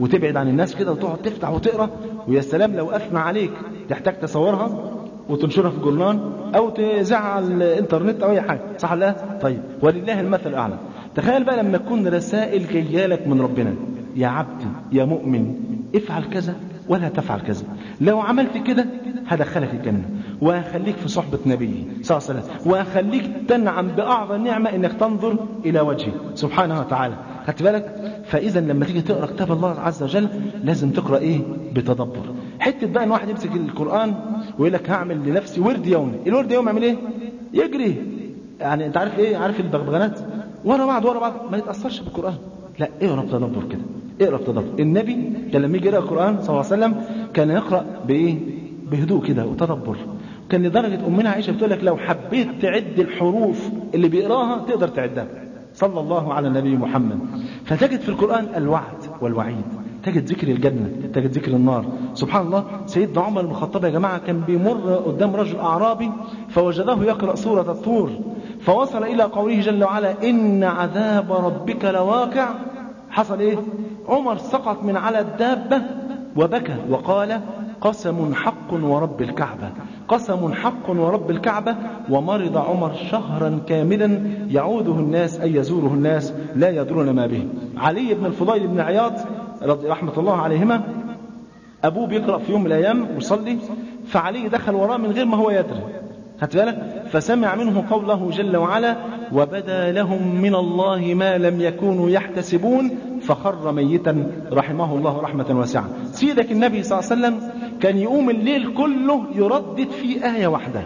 [SPEAKER 2] وتبعد عن الناس كده وتقعد تفتح وتقرأ ويا سلام لو أثنى عليك تحتاج تصورها وتنشرها في جورنال أو تذاعها على الإنترنت أو أي حاجة. صح لا؟ طيب ولله المثل الأعلى. تخيل بقى لما تكون رسائل جاية لك من ربنا. يا عبدي يا مؤمن افعل كذا ولا تفعل كذا. لو عملت كده هدخلك الجنة. وهخليك في صحبة نبي صلى الله عليه وسلم. وهخليك تنعم بأعظم نعمة إنك تنظر إلى وجهه. سبحانه وتعالى. خدت بالك؟ فإذا لما تيجي تقرأ كتاب الله عز وجل لازم تقرأ إيه؟ بتدبر. حتة بقى إن واحد يمسك القرآن ويقول لك هعمل لنفسي ورد يومي. الورد يومي يعمل إيه؟ يجري. يعني أنت عارف إيه؟ عارف البغبغانات؟ ورا بعض ورا بعض. ما يتأثرش بالقرآن. لا اقرأ بتدبر كده. اقرأ بتدبر. النبي كان لما يجي يقرأ القرآن صلى الله عليه وسلم كان يقرأ بإيه؟ بهدوء كده وتدبر. كان لدرجة امنا عائشة بتقول لك لو حبيت تعد الحروف اللي بيقراها تقدر تعدها. صلى الله على النبي محمد. فتجد في القرآن الوعد والوعيد. تجد ذكر الجنة تجد ذكر النار. سبحان الله سيدنا عمر بن الخطاب يا جماعة كان بيمر قدام رجل أعرابي فوجده يقرأ سورة الطور. فوصل إلى قوله جل وعلا إن عذاب ربك لواقع. حصل إيه؟ عمر سقط من على الدابة وبكى وقال قسم حق ورب الكعبة. قسم حق ورب الكعبة ومرض عمر شهرا كاملا يعوده الناس أي يزوره الناس لا يدرون ما به. علي بن الفضيل بن عياض رحمة الله عليهما أبوه بيقرأ في يوم من الأيام ويصلي فعلي دخل وراه من غير ما هو يدري. خدت بالك؟ فسمع منه قوله جل وعلا وبدا لهم من الله ما لم يكونوا يحتسبون فخر ميتا رحمه الله رحمة واسعة. سيدك النبي صلى الله عليه وسلم كان يقوم الليل كله يردد في آية واحدة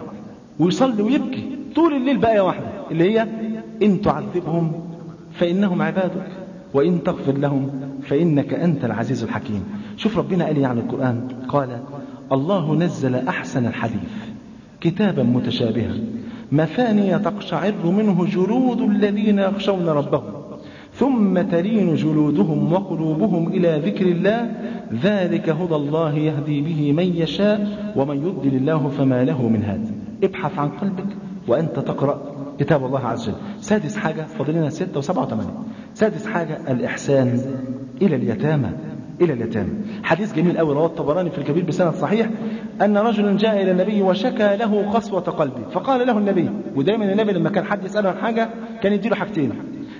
[SPEAKER 2] ويصلي ويبكي طول الليل بآية واحدة اللي هي إن تعذبهم فإنهم عبادك وإن تغفر لهم فإنك أنت العزيز الحكيم. شوف ربنا قال عن القرآن؟ قال الله نزل أحسن الحديث كتابا متشابها مثانية تقشعر منه جلود الذين يخشون ربهم. ثم تلين جلودهم وقلوبهم إلى ذكر الله ذلك هدى الله يهدي به من يشاء ومن يضلل الله فما له من هاد. ابحث عن قلبك وأنت تقرأ كتاب الله عز وجل. سادس حاجة فضلنا ستة وسبعة وثمانية. سادس حاجة الإحسان إلى اليتامى إلى اليتامى. حديث جميل أوي رواه الطبراني في الكبير بسند صحيح أن رجلا جاء إلى النبي وشكى له قسوة قلبه فقال له النبي ودايما النبي لما كان حد يسأله عن حاجة كان يديله حاجتين.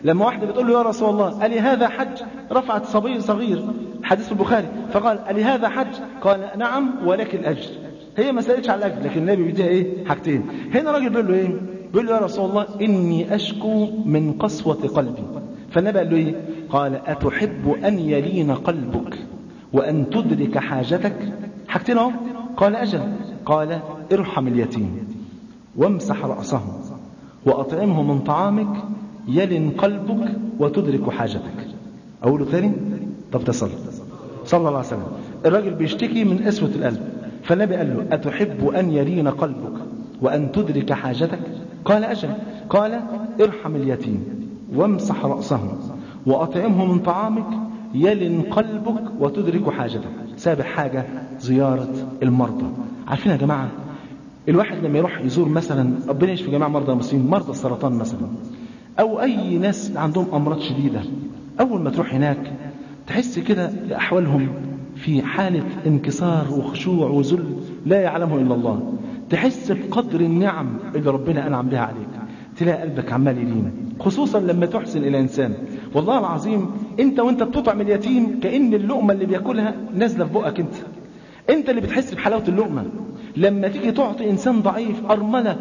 [SPEAKER 2] لما واحدة بتقول له يا رسول الله ألي هذا حج؟ رفعت صبي صغير حديث البخاري فقال ألي هذا حج؟ قال نعم ولك الأجر. هي ما سألتش على الأجر لكن النبي بيديها إيه؟ حاجتين. هنا راجل بيقول له إيه؟ بيقول له يا رسول الله إني أشكو من قسوة قلبي. فالنبي قال له إيه؟ قال أتحب أن يلين قلبك وأن تدرك حاجتك؟ حاجتين أهو. قال أجل. قال ارحم اليتيم وامسح رأسه وأطعمه من طعامك يلن قلبك وتدرك حاجتك. أقوله ثاني طب تصل صلى الله عليه وسلم. الراجل بيشتكي من قسوة القلب. فالنبي قال له أتحب أن يلين قلبك وأن تدرك حاجتك؟ قال أجل. قال ارحم اليتيم وامسح رأسه وأطعمه من طعامك يلن قلبك وتدرك حاجتك. سابع حاجة زيارة المرضى. عارفين يا جماعة الواحد لما يروح يزور مثلا ربنا يشفي جميع مرضى المسلمين مرضى السرطان مثلا. أو أي ناس عندهم أمراض شديدة أول ما تروح هناك تحس كده أحوالهم في حالة انكسار وخشوع وذل لا يعلمه إلا الله. تحس بقدر النعم اللي ربنا أنعم بها عليك. تلاقي قلبك عمال يلين خصوصا لما تحسن إلى إنسان. والله العظيم أنت وأنت بتطعم اليتيم كأن اللقمة اللي بياكلها نازلة في بقك أنت. أنت اللي بتحس بحلاوة اللقمة. لما تيجي تعطي إنسان ضعيف أرملة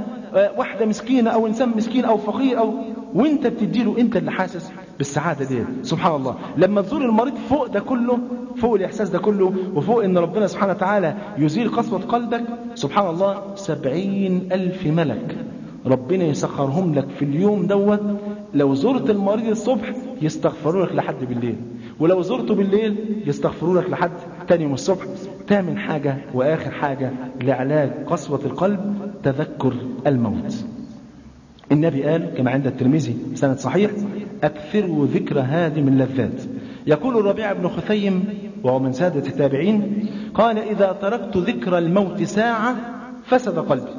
[SPEAKER 2] واحدة مسكينة أو إنسان مسكين أو فقير أو وانت بتديله انت اللي حاسس بالسعادة دي سبحان الله. لما تزور المريض فوق ده كله فوق الإحساس ده كله وفوق إن ربنا سبحانه وتعالى يزيل قسوة قلبك سبحان الله سبعين ألف ملك ربنا يسخرهم لك في اليوم دوت. لو زرت المريض الصبح يستغفروا لك لحد بالليل ولو زرته بالليل يستغفروا لك لحد تاني يوم الصبح. تامن حاجة وآخر حاجة لعلاج قسوة القلب تذكر الموت. النبي قال كما عند الترمذي سند صحيح أكثروا ذكر هادم اللذات يقول الربيع بن خثيم وهو من سادة التابعين قال إذا تركت ذكر الموت ساعة فسد قلبي.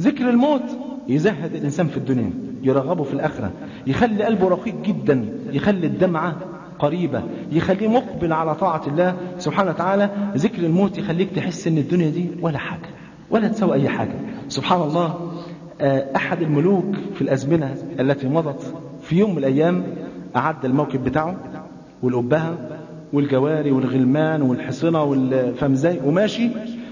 [SPEAKER 2] ذكر الموت يزهد الإنسان في الدنيا يرغبه في الآخرة يخلي قلبه رقيق جدا يخلي الدمعة قريبة يخليه مقبل على طاعة الله سبحانه وتعالى. ذكر الموت يخليك تحس إن الدنيا دي ولا حاجة ولا تسوي أي حاجة. سبحان الله أحد الملوك في الأزمنة التي مضت في يوم من الأيام أعد الموكب بتاعه والأبهة والجواري والغلمان والحصنة والفمزاي وماشي.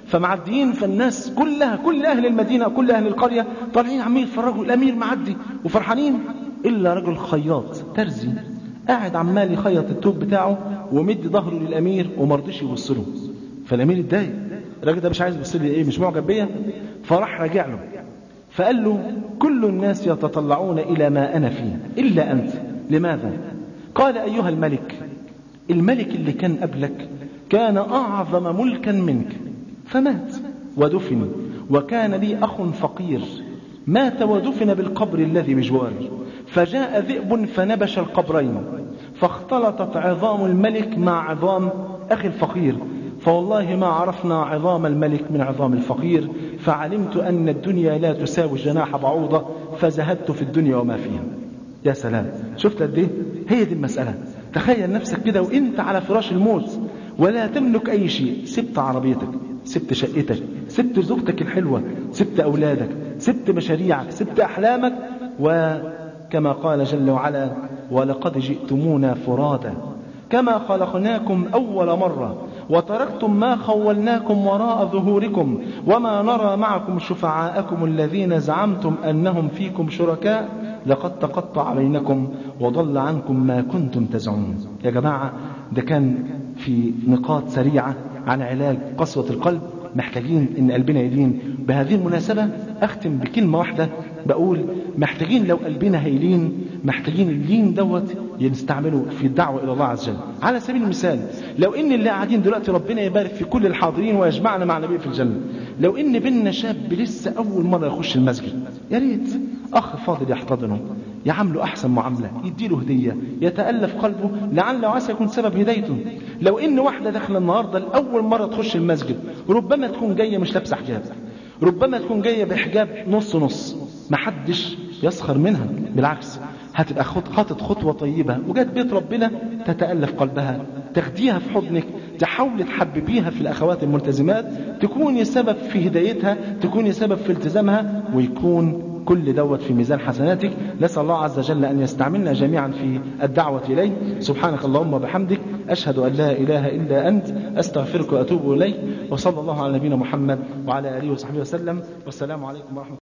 [SPEAKER 2] فمعديين فالناس كلها كل أهل المدينة كل أهل القرية طالعين عمال يتفرجوا الأمير معدي وفرحانين إلا رجل خياط ترزي قاعد عمال يخيط التوب بتاعه ومد ظهره للأمير ومرضيش يبص له فالأمير اتضايق الراجل ده مش عايز يبص لي إيه مش معجب بيا؟ فراح راجع له. فقال له كل الناس يتطلعون إلى ما أنا فيه إلا أنت لماذا؟ قال أيها الملك الملك اللي كان قبلك كان أعظم ملكا منك فمات ودفن وكان لي أخ فقير مات ودفن بالقبر الذي بجواري فجاء ذئب فنبش القبرين فاختلطت عظام الملك مع عظام أخي الفقير فوالله ما عرفنا عظام الملك من عظام الفقير فعلمت أن الدنيا لا تساوي جناح بعوضة فزهدت في الدنيا وما فيها. يا سلام. شفت قد إيه؟ هي دي المسألة. تخيل نفسك كده وإنت على فراش الموت ولا تملك أي شيء. سبت عربيتك سبت شقتك سبت زوجتك الحلوة سبت أولادك سبت مشاريعك سبت أحلامك وكما قال جل وعلا ولقد جئتمونا فرادا كما خلقناكم أول مرة. وتركتم ما خولناكم وراء ظهوركم وما نرى معكم شفعاءكم الذين زعمتم أنهم فيكم شركاء. لقد تقطع بينكم وضل عنكم ما كنتم تزعمون. يا جماعة ده كان في نقاط سريعة عن علاج قسوة القلب. محتاجين إن قلبنا يلين. بهذه المناسبة أختم بكلمة واحدة. بقول محتاجين لو قلبنا هيلين محتاجين اللين دوت نستعمله في الدعوة إلى الله عز وجل. على سبيل المثال لو إن اللي قاعدين دلوقتي ربنا يبارك في كل الحاضرين ويجمعنا مع النبي في الجنة لو إن بيننا شاب لسه أول مرة يخش المسجد يا ريت أخ فاضل يحتضنه يعامله أحسن معاملة يديله هدية يتألف قلبه لعل وعسى يكون سبب هدايته. لو إن واحدة داخلة النهاردة لأول مرة تخش المسجد ربما تكون جاية مش لابسة حجاب ربما تكون جاية بحجاب نص نص محدش يسخر منها بالعكس. هتبقى خطت خطوة طيبة. وجات بيت ربنا تتألف قلبها. تاخديها في حضنك. تحاول تحببيها في الأخوات الملتزمات. تكوني سبب في هدايتها. تكوني سبب في التزامها. ويكون كل دوت في ميزان حسناتك. نسأل الله عز وجل أن يستعملنا جميعا في الدعوة إليه. سبحانك اللهم وبحمدك. أشهد أن لا إله إلا أنت. أستغفرك وأتوب إليك. وصلى الله على نبينا محمد وعلى آله وصحبه وسلم. والسلام عليكم ورحمة